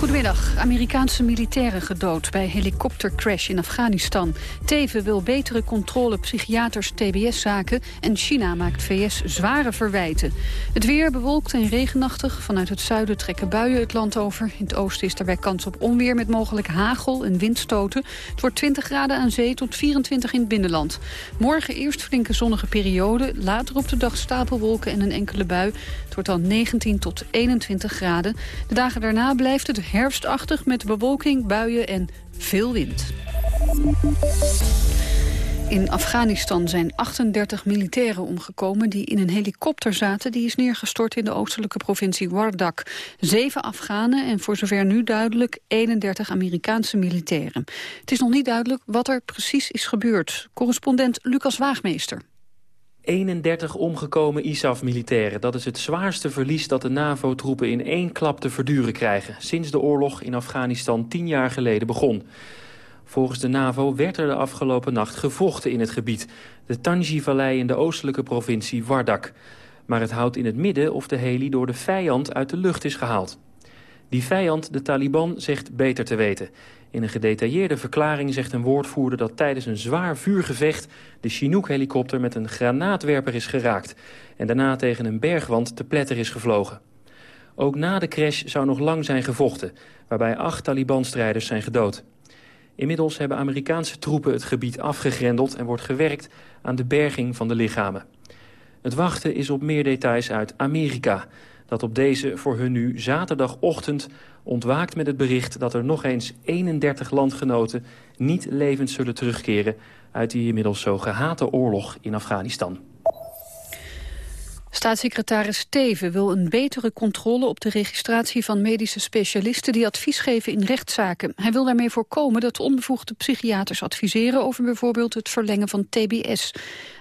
Goedemiddag. Amerikaanse militairen gedood bij helikoptercrash in Afghanistan. Teven wil betere controle psychiaters TBS-zaken... en China maakt VS zware verwijten. Het weer bewolkt en regenachtig. Vanuit het zuiden trekken buien het land over. In het oosten is daarbij kans op onweer met mogelijk hagel en windstoten. Het wordt 20 graden aan zee tot 24 in het binnenland. Morgen eerst flinke zonnige periode. Later op de dag stapelwolken en een enkele bui. Het wordt dan 19 tot 21 graden. De dagen daarna blijft het herfstachtig met bewolking, buien en veel wind. In Afghanistan zijn 38 militairen omgekomen die in een helikopter zaten. Die is neergestort in de oostelijke provincie Wardak. Zeven Afghanen en voor zover nu duidelijk 31 Amerikaanse militairen. Het is nog niet duidelijk wat er precies is gebeurd. Correspondent Lucas Waagmeester. 31 omgekomen ISAF-militairen. Dat is het zwaarste verlies dat de NAVO-troepen in één klap te verduren krijgen... sinds de oorlog in Afghanistan tien jaar geleden begon. Volgens de NAVO werd er de afgelopen nacht gevochten in het gebied. De Tanji-vallei in de oostelijke provincie Wardak. Maar het houdt in het midden of de heli door de vijand uit de lucht is gehaald. Die vijand, de Taliban, zegt beter te weten. In een gedetailleerde verklaring zegt een woordvoerder dat tijdens een zwaar vuurgevecht de Chinook-helikopter met een granaatwerper is geraakt en daarna tegen een bergwand te pletter is gevlogen. Ook na de crash zou nog lang zijn gevochten, waarbij acht Taliban-strijders zijn gedood. Inmiddels hebben Amerikaanse troepen het gebied afgegrendeld en wordt gewerkt aan de berging van de lichamen. Het wachten is op meer details uit Amerika dat op deze voor hun nu zaterdagochtend ontwaakt met het bericht... dat er nog eens 31 landgenoten niet levend zullen terugkeren... uit die inmiddels zo gehate oorlog in Afghanistan. Staatssecretaris Teven wil een betere controle op de registratie van medische specialisten die advies geven in rechtszaken. Hij wil daarmee voorkomen dat onbevoegde psychiaters adviseren over bijvoorbeeld het verlengen van TBS.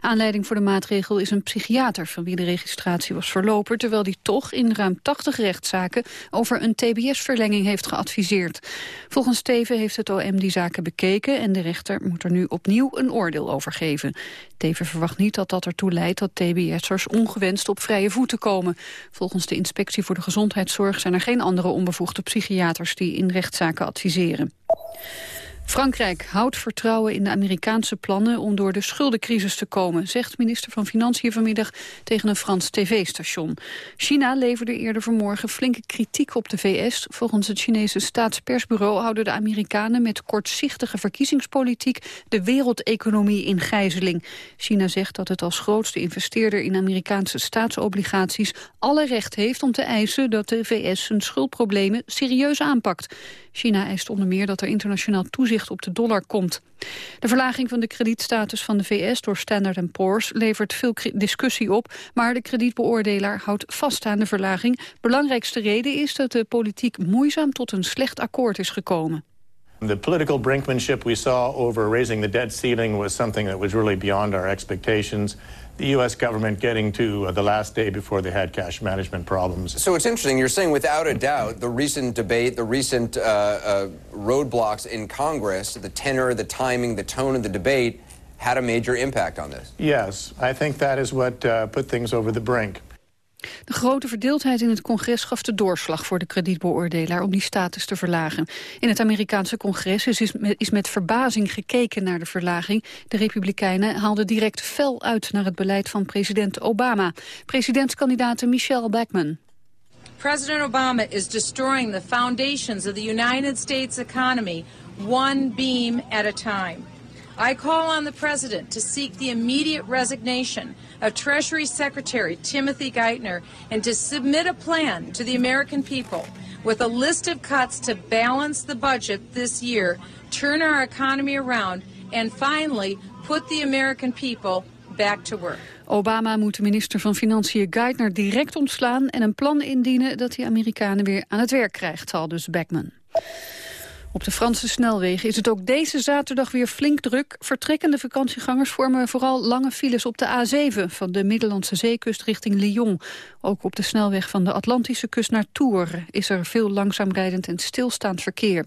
Aanleiding voor de maatregel is een psychiater van wie de registratie was verlopen, terwijl die toch in ruim 80 rechtszaken over een TBS-verlenging heeft geadviseerd. Volgens Teven heeft het OM die zaken bekeken en de rechter moet er nu opnieuw een oordeel over geven. Teven verwacht niet dat dat ertoe leidt dat TBS'ers ongewenst op vrije voeten komen. Volgens de Inspectie voor de Gezondheidszorg zijn er geen andere onbevoegde psychiaters die in rechtszaken adviseren. Frankrijk houdt vertrouwen in de Amerikaanse plannen om door de schuldencrisis te komen, zegt minister van Financiën vanmiddag tegen een Frans tv-station. China leverde eerder vanmorgen flinke kritiek op de VS. Volgens het Chinese staatspersbureau houden de Amerikanen met kortzichtige verkiezingspolitiek de wereldeconomie in gijzeling. China zegt dat het als grootste investeerder in Amerikaanse staatsobligaties alle recht heeft om te eisen dat de VS zijn schuldproblemen serieus aanpakt. China eist onder meer dat er internationaal toezicht op de dollar komt. De verlaging van de kredietstatus van de VS door Standard Poor's levert veel discussie op, maar de kredietbeoordelaar houdt vast aan de verlaging. Belangrijkste reden is dat de politiek moeizaam tot een slecht akkoord is gekomen. The political brinkmanship we saw over raising the debt ceiling was something that was really beyond our expectations the U.S. government getting to uh, the last day before they had cash management problems. So it's interesting. You're saying, without a doubt, the recent debate, the recent uh, uh, roadblocks in Congress, the tenor, the timing, the tone of the debate had a major impact on this. Yes, I think that is what uh, put things over the brink. Grote verdeeldheid in het congres gaf de doorslag voor de kredietbeoordelaar om die status te verlagen. In het Amerikaanse congres is, is met verbazing gekeken naar de verlaging. De republikeinen haalden direct fel uit naar het beleid van president Obama. Presidentskandidaat Michelle Bachmann. President Obama is destroying the foundations of the United States economy one beam at a time. I call on the president to seek the immediate resignation of Treasury Secretary Timothy Geithner and to submit a plan to the American people with a list of cuts to balance the budget this year, turn our economy around, and finally put the American people back to work. Obama moet de minister van Financiën Geithner direct ontslaan en een plan indienen dat die Amerikanen weer aan het werk krijgt, al dus Beckman. Op de Franse snelwegen is het ook deze zaterdag weer flink druk. Vertrekkende vakantiegangers vormen vooral lange files op de A7... van de Middellandse zeekust richting Lyon. Ook op de snelweg van de Atlantische kust naar Tours... is er veel langzaam rijdend en stilstaand verkeer.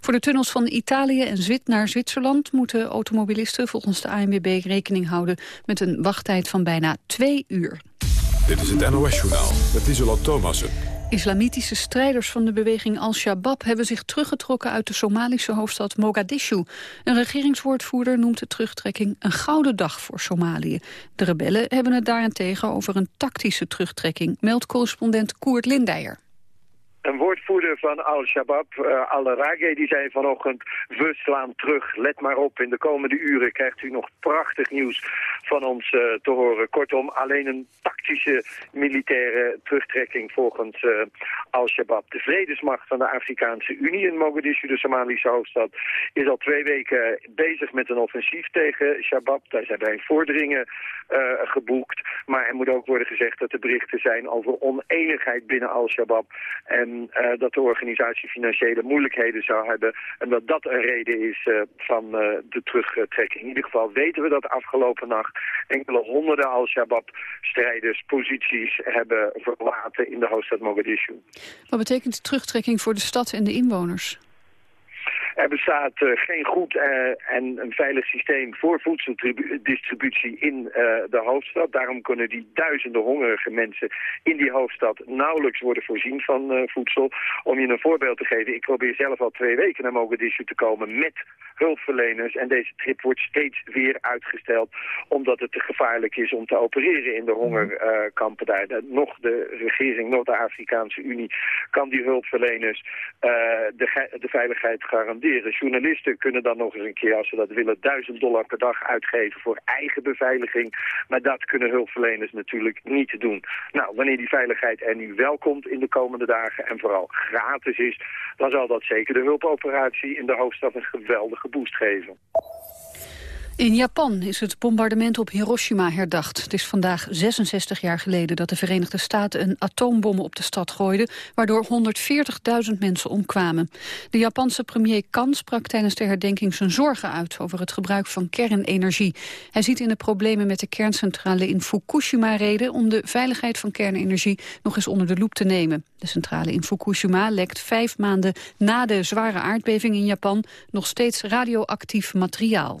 Voor de tunnels van Italië en Zwit naar Zwitserland... moeten automobilisten volgens de ANWB rekening houden... met een wachttijd van bijna twee uur. Dit is het NOS-journaal met Isola Thomassen. Islamitische strijders van de beweging Al-Shabaab hebben zich teruggetrokken uit de Somalische hoofdstad Mogadishu. Een regeringswoordvoerder noemt de terugtrekking een gouden dag voor Somalië. De rebellen hebben het daarentegen over een tactische terugtrekking, meldt correspondent Koert Lindijer. Een woordvoerder van Al-Shabaab, uh, Al-Rage, die zei vanochtend... we slaan terug, let maar op. In de komende uren krijgt u nog prachtig nieuws van ons uh, te horen. Kortom, alleen een tactische militaire terugtrekking volgens uh, Al-Shabaab. De vredesmacht van de Afrikaanse Unie in Mogadishu, de Somalische hoofdstad... is al twee weken bezig met een offensief tegen Shabab. Daar zijn bij vorderingen geboekt. Maar er moet ook worden gezegd dat er berichten zijn over oneenigheid binnen Al-Shabaab... En dat de organisatie financiële moeilijkheden zou hebben. En dat dat een reden is van de terugtrekking. In ieder geval weten we dat afgelopen nacht enkele honderden Al-Shabaab-strijders posities hebben verlaten in de hoofdstad Mogadishu. Wat betekent de terugtrekking voor de stad en de inwoners? Er bestaat uh, geen goed uh, en een veilig systeem voor voedseldistributie in uh, de hoofdstad. Daarom kunnen die duizenden hongerige mensen in die hoofdstad nauwelijks worden voorzien van voedsel. Om je een voorbeeld te geven, ik probeer zelf al twee weken naar Mogadishu te komen met hulpverleners. En deze trip wordt steeds weer uitgesteld omdat het te gevaarlijk is om te opereren in de hongerkampen daar. Nog de regering, nog de Afrikaanse Unie kan die hulpverleners de, de veiligheid garanderen Journalisten kunnen dan nog eens een keer, als ze dat willen, duizend dollar per dag uitgeven voor eigen beveiliging. Maar dat kunnen hulpverleners natuurlijk niet doen. Nou, wanneer die veiligheid er nu wel komt in de komende dagen en vooral gratis is, dan zal dat zeker de hulpoperatie in de hoofdstad een geweldige boost geven. In Japan is het bombardement op Hiroshima herdacht. Het is vandaag 66 jaar geleden dat de Verenigde Staten een atoombom op de stad gooiden, waardoor 140.000 mensen omkwamen. De Japanse premier Kan sprak tijdens de herdenking zijn zorgen uit over het gebruik van kernenergie. Hij ziet in de problemen met de kerncentrale in Fukushima reden om de veiligheid van kernenergie nog eens onder de loep te nemen. De centrale in Fukushima lekt vijf maanden na de zware aardbeving in Japan nog steeds radioactief materiaal.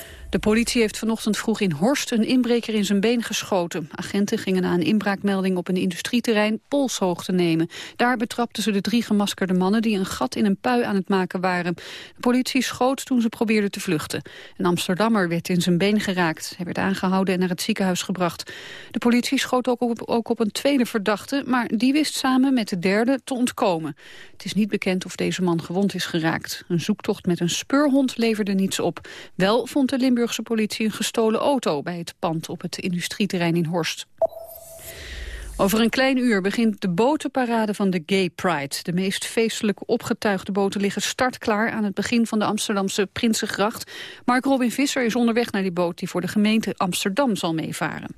De politie heeft vanochtend vroeg in Horst een inbreker in zijn been geschoten. Agenten gingen na een inbraakmelding op een industrieterrein polshoogte nemen. Daar betrapten ze de drie gemaskerde mannen die een gat in een pui aan het maken waren. De politie schoot toen ze probeerden te vluchten. Een Amsterdammer werd in zijn been geraakt. Hij werd aangehouden en naar het ziekenhuis gebracht. De politie schoot ook op, ook op een tweede verdachte, maar die wist samen met de derde te ontkomen. Het is niet bekend of deze man gewond is geraakt. Een zoektocht met een speurhond leverde niets op. Wel vond de Limburg Limburgse politie een gestolen auto bij het pand op het industrieterrein in Horst. Over een klein uur begint de botenparade van de Gay Pride. De meest feestelijk opgetuigde boten liggen startklaar... aan het begin van de Amsterdamse Prinsengracht. Mark Robin Visser is onderweg naar die boot... die voor de gemeente Amsterdam zal meevaren.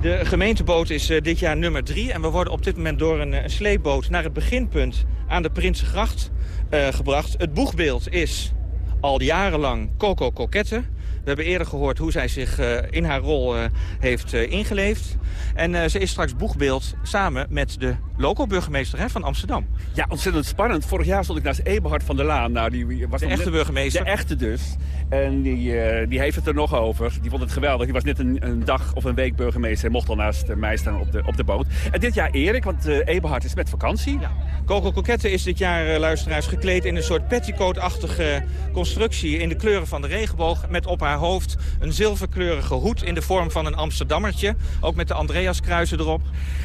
De gemeenteboot is uh, dit jaar nummer drie. En we worden op dit moment door een, uh, sleepboot naar het beginpunt aan de Prinsengracht uh, gebracht. Het boegbeeld is al jarenlang Coco Coquette. We hebben eerder gehoord hoe zij zich uh, in haar rol uh, heeft uh, ingeleefd. En ze is straks boegbeeld samen met de loco-burgemeester van Amsterdam. Ja, ontzettend spannend. Vorig jaar stond ik naast Eberhard van der Laan. Nou, die was de echte net, burgemeester? De echte dus. En die, die heeft het er nog over. Die vond het geweldig. Die was net een, een dag of een week burgemeester. En mocht al naast mij staan op de, op de boot. En dit jaar Erik, want Eberhard is met vakantie. Ja. Coco Coquette is dit jaar, luisteraars, gekleed in een soort petticoat-achtige constructie... in de kleuren van de regenboog met op haar haar hoofd een zilverkleurige hoed in de vorm van een Amsterdammertje. Ook met de Andreaskruisen erop.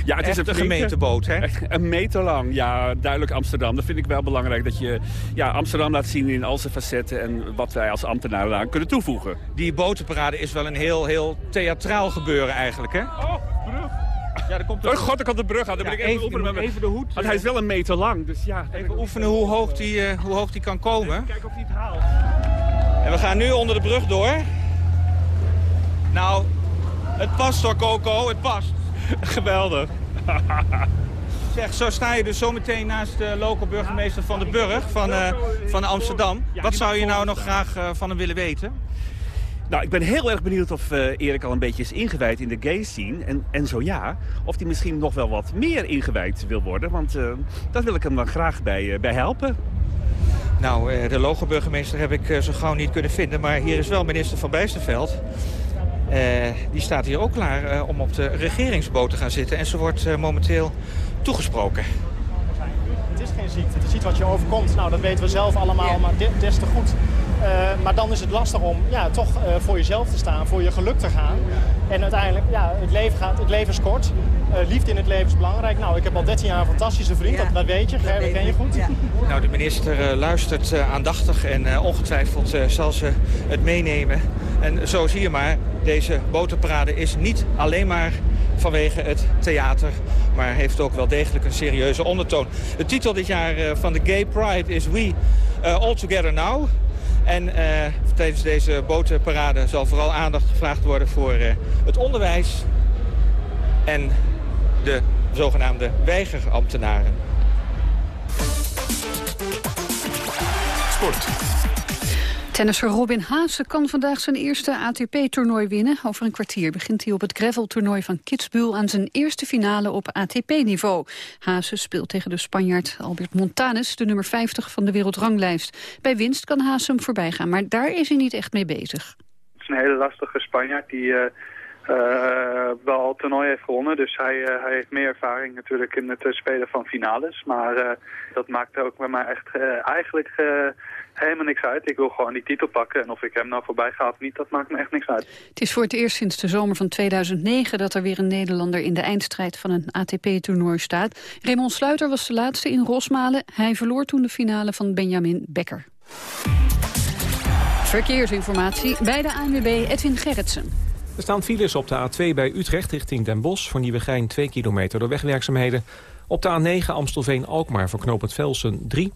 Ja, het is een gemeenteboot, hè? Een meter lang, ja, duidelijk Amsterdam. Dat vind ik wel belangrijk, dat je ja, Amsterdam laat zien in al zijn facetten... en wat wij als ambtenaren aan kunnen toevoegen. Die botenparade is wel een heel, heel theatraal gebeuren eigenlijk, hè? Oh, brug. Ja, komt oh god, ik had de brug aan. Dan ja, ben ik even, even, met even de hoed. Want hij is wel een meter lang, dus ja. Even oefenen hoe hoog die, uh, hoe hoog die kan komen. Kijk of hij het haalt. En we gaan nu onder de brug door. Nou, het past hoor, Coco, het past. Geweldig. Zeg, zo sta je dus zometeen naast de lokale burgemeester van de Burg van, uh, van Amsterdam. Wat zou je nou nog graag uh, van hem willen weten? Nou, ik ben heel erg benieuwd of uh, Erik al een beetje is ingewijd in de gay scene. En, en zo ja, of hij misschien nog wel wat meer ingewijd wil worden. Want dat wil ik hem dan graag bij, bij helpen. Nou, de logo-burgemeester heb ik zo gauw niet kunnen vinden. Maar hier is wel minister Van Bijsterveld. die staat hier ook klaar om op de regeringsboot te gaan zitten. En ze wordt momenteel toegesproken. Is geen ziekte. Het is iets wat je overkomt. Nou, dat weten we zelf allemaal, maar des te goed. Uh, maar dan is het lastig om ja, toch uh, voor jezelf te staan, voor je geluk te gaan. En uiteindelijk, ja, het leven, gaat, het leven is kort. Uh, liefde in het leven is belangrijk. Nou, ik heb al 13 jaar een fantastische vriend, ja, dat, dat, weet je. Gerben ken je goed. Ja. Nou, de minister luistert aandachtig en ongetwijfeld zal ze het meenemen. En zo zie je maar, deze boterparade is niet alleen maar vanwege het theater, maar heeft ook wel degelijk een serieuze ondertoon. De titel dit jaar van de Gay Pride is We All Together Now. En uh, tijdens deze botenparade zal vooral aandacht gevraagd worden voor het onderwijs en de zogenaamde weigerambtenaren. Sport. Tennisser Robin Haase kan vandaag zijn eerste ATP-toernooi winnen. Over een kwartier begint hij op het gravel-toernooi van Kitzbühel... aan zijn eerste finale op ATP-niveau. Haase speelt tegen de Spanjaard Albert Montanes... de nummer 50 van de wereldranglijst. Bij winst kan Haase hem voorbij gaan, maar daar is hij niet echt mee bezig. Het is een hele lastige Spanjaard die... Uh... Uh, wel al toernooi heeft gewonnen. Dus hij, uh, hij heeft meer ervaring natuurlijk in het spelen van finales. Maar dat maakt ook bij mij echt eigenlijk helemaal niks uit. Ik wil gewoon die titel pakken. En of ik hem nou voorbij ga of niet, dat maakt me echt niks uit. Het is voor het eerst sinds de zomer van 2009... dat er weer een Nederlander in de eindstrijd van een ATP-toernooi staat. Raymond Sluiter was de laatste in Rosmalen. Hij verloor toen de finale van Benjamin Becker. Verkeersinformatie bij de ANWB Edwin Gerritsen. Er staan files op de A2 bij Utrecht richting Den Bosch... voor Nieuwegein 2 kilometer door wegwerkzaamheden. Op de A9 Amstelveen-Alkmaar voor knooppunt Velsen 3.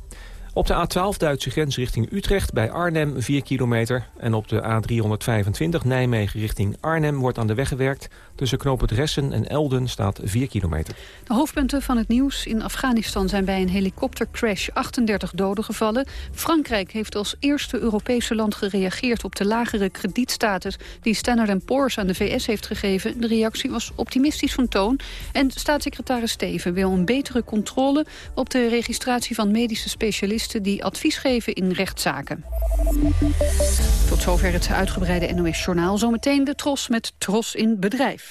Op de A12 Duitse grens richting Utrecht bij Arnhem 4 kilometer. En op de A325 Nijmegen richting Arnhem wordt aan de weg gewerkt. Tussen knooppunt Ressen en Elden staat 4 kilometer. De hoofdpunten van het nieuws. In Afghanistan zijn bij een helikoptercrash 38 doden gevallen. Frankrijk heeft als eerste Europese land gereageerd op de lagere kredietstatus... die Standard Poor's aan de VS heeft gegeven. De reactie was optimistisch van toon. En staatssecretaris Steven wil een betere controle op de registratie van medische specialisten die advies geven in rechtszaken. Tot zover het uitgebreide NOS-journaal. Zometeen de Tros met Tros in Bedrijf.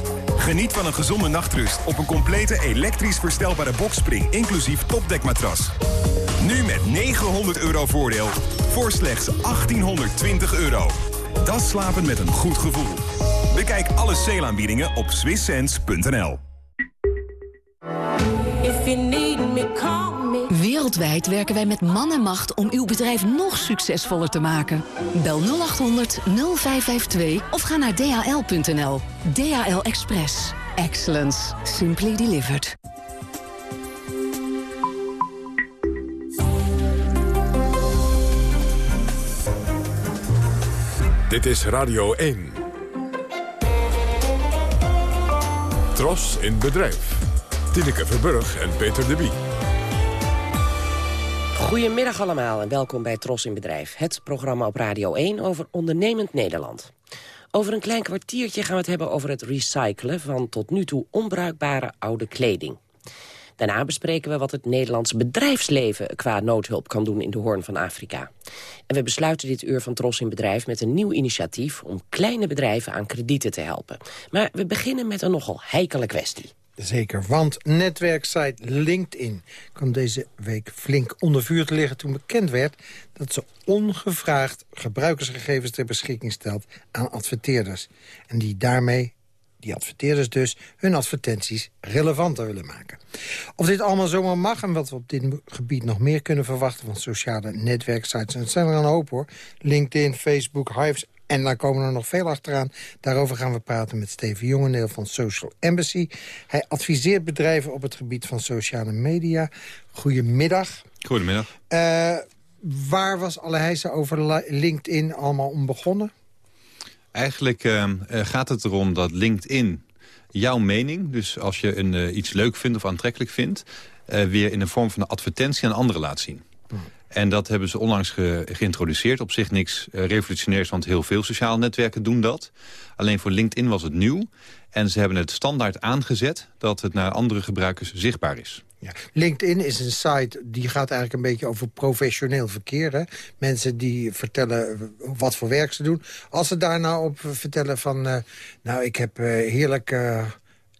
Geniet van een gezonde nachtrust op een complete elektrisch verstelbare boxspring... inclusief topdekmatras. Nu met 900 euro voordeel voor slechts 1820 euro. Dat slapen met een goed gevoel. Bekijk alle sale-aanbiedingen op swisssense.nl. Wereldwijd werken wij met man en macht om uw bedrijf nog succesvoller te maken. Bel 0800 0552 of ga naar dhl.nl. DHL Express. Excellence. Simply delivered. Dit is Radio 1. Tros in bedrijf. Tineke Verburg en Peter de Bie. Goedemiddag allemaal en welkom bij Tros in Bedrijf. Het programma op Radio 1 over ondernemend Nederland. Over een klein kwartiertje gaan we het hebben over het recyclen... van tot nu toe onbruikbare oude kleding. Daarna bespreken we wat het Nederlands bedrijfsleven... qua noodhulp kan doen in de Hoorn van Afrika. En we besluiten dit uur van Tros in Bedrijf met een nieuw initiatief... om kleine bedrijven aan kredieten te helpen. Maar we beginnen met een nogal heikele kwestie. Zeker, want netwerksite LinkedIn kwam deze week flink onder vuur te liggen... toen bekend werd dat ze ongevraagd gebruikersgegevens ter beschikking stelt aan adverteerders. En die daarmee die adverteerders dus, hun advertenties relevanter willen maken. Of dit allemaal zomaar mag en wat we op dit gebied nog meer kunnen verwachten... van sociale netwerksites, en het zijn er een hoop hoor. LinkedIn, Facebook, Hives en daar komen er nog veel achteraan. Daarover gaan we praten met Steven Jongendeel van Social Embassy. Hij adviseert bedrijven op het gebied van sociale media. Goedemiddag. Goedemiddag. Uh, waar was alle heisa over LinkedIn allemaal om begonnen? Eigenlijk uh, gaat het erom dat LinkedIn jouw mening... dus als je een, uh, iets leuk vindt of aantrekkelijk vindt... weer in de vorm van een advertentie aan anderen laat zien. En dat hebben ze onlangs ge geïntroduceerd. Op zich niks uh, revolutionairs, want heel veel sociale netwerken doen dat. Alleen voor LinkedIn was het nieuw. En ze hebben het standaard aangezet dat het naar andere gebruikers zichtbaar is. Ja. LinkedIn is een site die gaat eigenlijk een beetje over professioneel verkeer. Hè? Mensen die vertellen wat voor werk ze doen. Als ze daar nou op vertellen van... Uh, nou, ik heb heerlijk...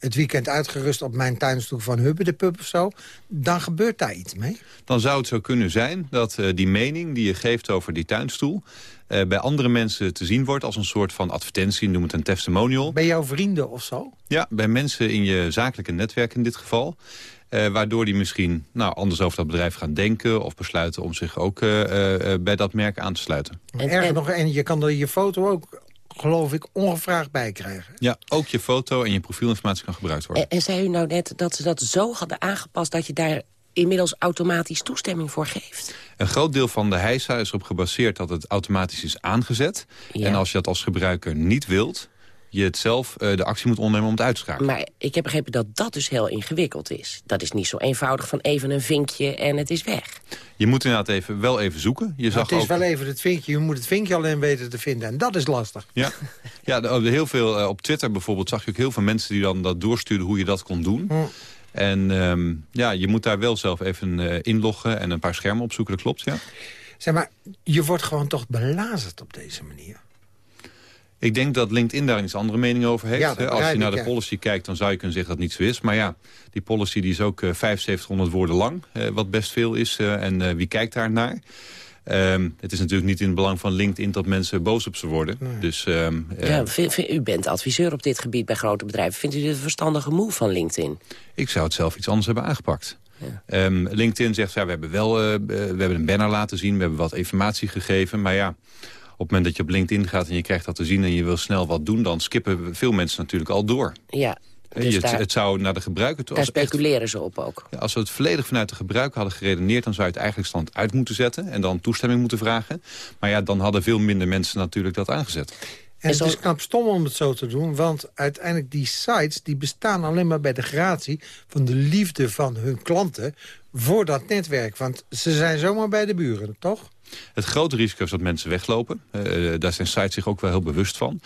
Het weekend uitgerust op mijn tuinstoel van Hubbe de Pub of zo... dan gebeurt daar iets mee. Dan zou het zo kunnen zijn dat uh, die mening die je geeft over die tuinstoel... Uh, bij andere mensen te zien wordt als een soort van advertentie, noem het een testimonial. Bij jouw vrienden of zo? Ja, bij mensen in je zakelijke netwerk in dit geval. Uh, waardoor die misschien nou, anders over dat bedrijf gaan denken... of besluiten om zich ook uh, bij dat merk aan te sluiten. En, Erger nog, en je kan er je foto ook geloof ik, ongevraagd bij krijgen. Ja, ook je foto en je profielinformatie kan gebruikt worden. En, en zei u nou net dat ze dat zo hadden aangepast... dat je daar inmiddels automatisch toestemming voor geeft? Een groot deel van de heisa is erop gebaseerd dat het automatisch is aangezet. Ja. En als je dat als gebruiker niet wilt je het zelf uh, de actie moet ondernemen om het uit te schakelen. Maar ik heb begrepen dat dat dus heel ingewikkeld is. Dat is niet zo eenvoudig van even een vinkje en het is weg. Je moet inderdaad even, wel even zoeken. Je nou, zag het is ook... wel even het vinkje. Je moet het vinkje alleen weten te vinden. En dat is lastig. Ja, ja heel veel, uh, op Twitter bijvoorbeeld zag je ook heel veel mensen die dan dat doorstuurden hoe je dat kon doen. Hm. En um, ja, je moet daar wel zelf even uh, inloggen en een paar schermen opzoeken. Dat klopt, ja. Zeg maar, je wordt gewoon toch belazerd op deze manier. Ik denk dat LinkedIn daar een iets andere mening over heeft. Ja, Als je naar de policy kijkt, dan zou je kunnen zeggen dat het niet zo is. Maar ja, die policy die is ook uh, 7500 woorden lang, uh, wat best veel is. Uh, en uh, wie kijkt daar naar? Um, het is natuurlijk niet in het belang van LinkedIn dat mensen boos op ze worden. Nee. Dus, um, ja, vind, vind, u bent adviseur op dit gebied bij grote bedrijven. Vindt u dit een verstandige move van LinkedIn? Ik zou het zelf iets anders hebben aangepakt. Ja. Um, LinkedIn zegt, ja, we hebben wel we hebben een banner laten zien, we hebben wat informatie gegeven. Maar ja, het moment dat je op LinkedIn gaat en je krijgt dat te zien... en je wil snel wat doen, dan skippen veel mensen natuurlijk al door. Ja, dus je, daar, het zou naar de gebruiker... Daar speculeren echt, ze op ook. Ja, als we het volledig vanuit de gebruiker hadden geredeneerd... dan zou je het eigenlijk stand uit moeten zetten... en dan toestemming moeten vragen. Maar ja, dan hadden veel minder mensen natuurlijk dat aangezet. En het is knap stom om het zo te doen, want uiteindelijk die sites... die bestaan alleen maar bij de gratie van de liefde van hun klanten... voor dat netwerk, want ze zijn zomaar bij de buren, toch? Het grote risico is dat mensen weglopen. Uh, daar zijn sites zich ook wel heel bewust van.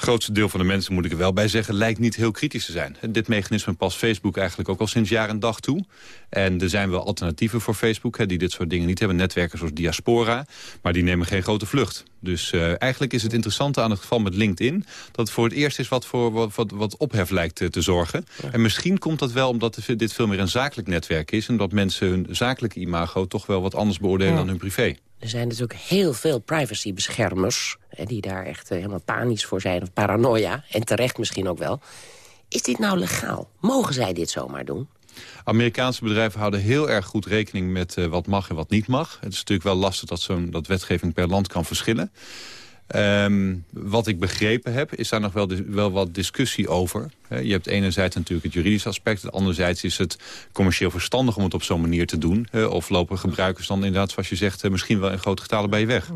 Het grootste deel van de mensen, moet ik er wel bij zeggen... lijkt niet heel kritisch te zijn. Dit mechanisme past Facebook eigenlijk ook al sinds jaar en dag toe. En er zijn wel alternatieven voor Facebook... Hè, die dit soort dingen niet hebben. Netwerken zoals Diaspora. Maar die nemen geen grote vlucht. Dus uh, eigenlijk is het interessante aan het geval met LinkedIn... dat het voor het eerst is wat voor wat, wat, wat ophef lijkt te, te zorgen. Ja. En misschien komt dat wel omdat dit veel meer een zakelijk netwerk is... en dat mensen hun zakelijke imago toch wel wat anders beoordelen ja. dan hun privé. Er zijn natuurlijk heel veel privacybeschermers... Die daar echt uh, helemaal panisch voor zijn, of paranoia. En terecht misschien ook wel. Is dit nou legaal? Mogen zij dit zomaar doen? Amerikaanse bedrijven houden heel erg goed rekening met uh, wat mag en wat niet mag. Het is natuurlijk wel lastig dat zo'n dat wetgeving per land kan verschillen. Um, wat ik begrepen heb, is daar nog wel, wel wat discussie over. Je hebt enerzijds natuurlijk het juridische aspect. Anderzijds is het commercieel verstandig om het op zo'n manier te doen. Of lopen gebruikers dan inderdaad, zoals je zegt... misschien wel in grote getalen bij je weg.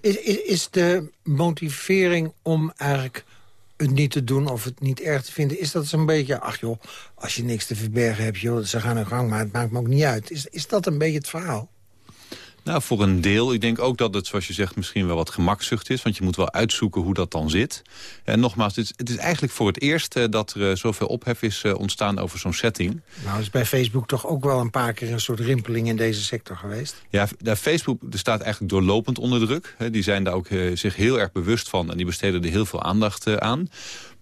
Is, is, is de motivering om eigenlijk het niet te doen of het niet erg te vinden... is dat zo'n beetje, ach joh, als je niks te verbergen hebt... joh, ze gaan hun gang, maar het maakt me ook niet uit. Is, is dat een beetje het verhaal? Nou, voor een deel. Ik denk ook dat het, zoals je zegt, misschien wel wat gemakzucht is. Want je moet wel uitzoeken hoe dat dan zit. En nogmaals, het is, het is eigenlijk voor het eerst uh, dat er uh, zoveel ophef is uh, ontstaan over zo'n setting. Nou, is bij Facebook toch ook wel een paar keer een soort rimpeling in deze sector geweest? Ja, daar Facebook staat eigenlijk doorlopend onder druk. Die zijn daar ook zich heel erg bewust van en die besteden er heel veel aandacht aan.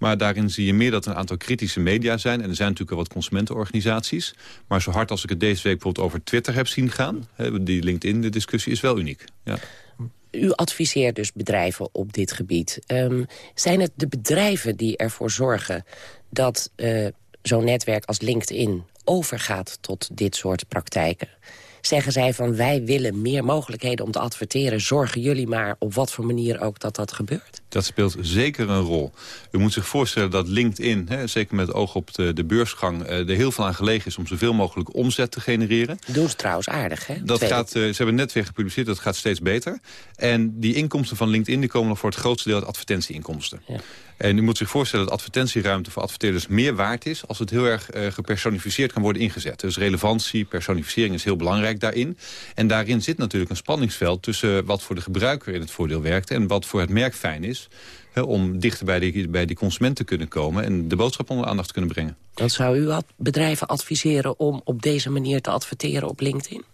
Maar daarin zie je meer dat er een aantal kritische media zijn. En er zijn natuurlijk wel wat consumentenorganisaties. Maar zo hard als ik het deze week bijvoorbeeld over Twitter heb zien gaan... die LinkedIn-discussie is wel uniek. Ja. u adviseert dus bedrijven op dit gebied. Um, zijn het de bedrijven die ervoor zorgen dat uh, zo'n netwerk als LinkedIn overgaat tot dit soort praktijken? Zeggen zij van wij willen meer mogelijkheden om te adverteren. Zorgen jullie maar op wat voor manier ook dat dat gebeurt? Dat speelt zeker een rol. U moet zich voorstellen dat LinkedIn, hè, zeker met oog op de, de beursgang... Uh, er heel veel aan gelegen is om zoveel mogelijk omzet te genereren. Doen ze trouwens aardig, hè? Dat gaat, uh, ze hebben net weer gepubliceerd, dat gaat steeds beter. En die inkomsten van LinkedIn die komen nog voor het grootste deel uit advertentieinkomsten. Ja. En u moet zich voorstellen dat advertentieruimte voor adverteerders meer waard is... als het heel erg uh, gepersonificeerd kan worden ingezet. Dus relevantie, personificering is heel belangrijk daarin. En daarin zit natuurlijk een spanningsveld tussen wat voor de gebruiker in het voordeel werkt... en wat voor het merk fijn is om dichter bij die, bij die consument te kunnen komen... en de boodschap onder aandacht te kunnen brengen. Dan zou u bedrijven adviseren om op deze manier te adverteren op LinkedIn?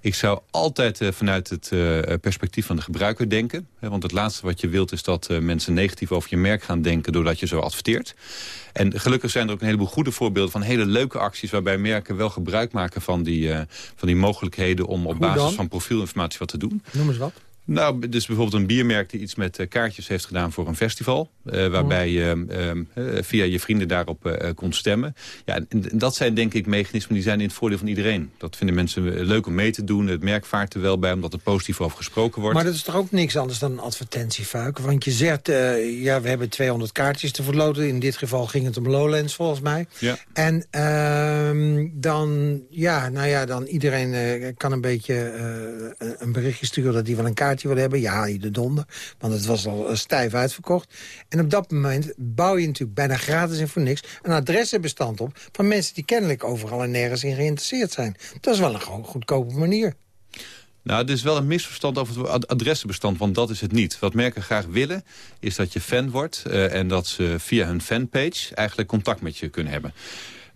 Ik zou altijd uh, vanuit het uh, perspectief van de gebruiker denken. Hè, want het laatste wat je wilt is dat uh, mensen negatief over je merk gaan denken... doordat je zo adverteert. En gelukkig zijn er ook een heleboel goede voorbeelden van hele leuke acties... waarbij merken wel gebruik maken van die, van die mogelijkheden... om op basis van profielinformatie wat te doen. Noem eens wat. Nou, dus bijvoorbeeld een biermerk die iets met uh, kaartjes heeft gedaan voor een festival. Uh, waarbij je uh, via je vrienden daarop kon stemmen. Ja, en, dat zijn denk ik mechanismen die zijn in het voordeel van iedereen. Dat vinden mensen leuk om mee te doen. Het merk vaart er wel bij omdat er positief over gesproken wordt. Maar dat is toch ook niks anders dan een advertentiefuik? Want je zegt, ja, we hebben 200 kaartjes te verloten. In dit geval ging het om Lowlands volgens mij. Ja. En ehm, dan, ja, nou ja, dan iedereen kan een beetje een berichtje sturen dat hij wel een kaartje wil hebben. Ja, je de donder, want het was al stijf uitverkocht. En op dat moment bouw je natuurlijk bijna gratis en voor niks... een adressenbestand op van mensen die kennelijk overal en nergens in geïnteresseerd zijn. Dat is wel een goedkope manier. Nou, het is wel een misverstand over het adressenbestand, want dat is het niet. Wat merken graag willen, is dat je fan wordt... Uh, en dat ze via hun fanpage eigenlijk contact met je kunnen hebben.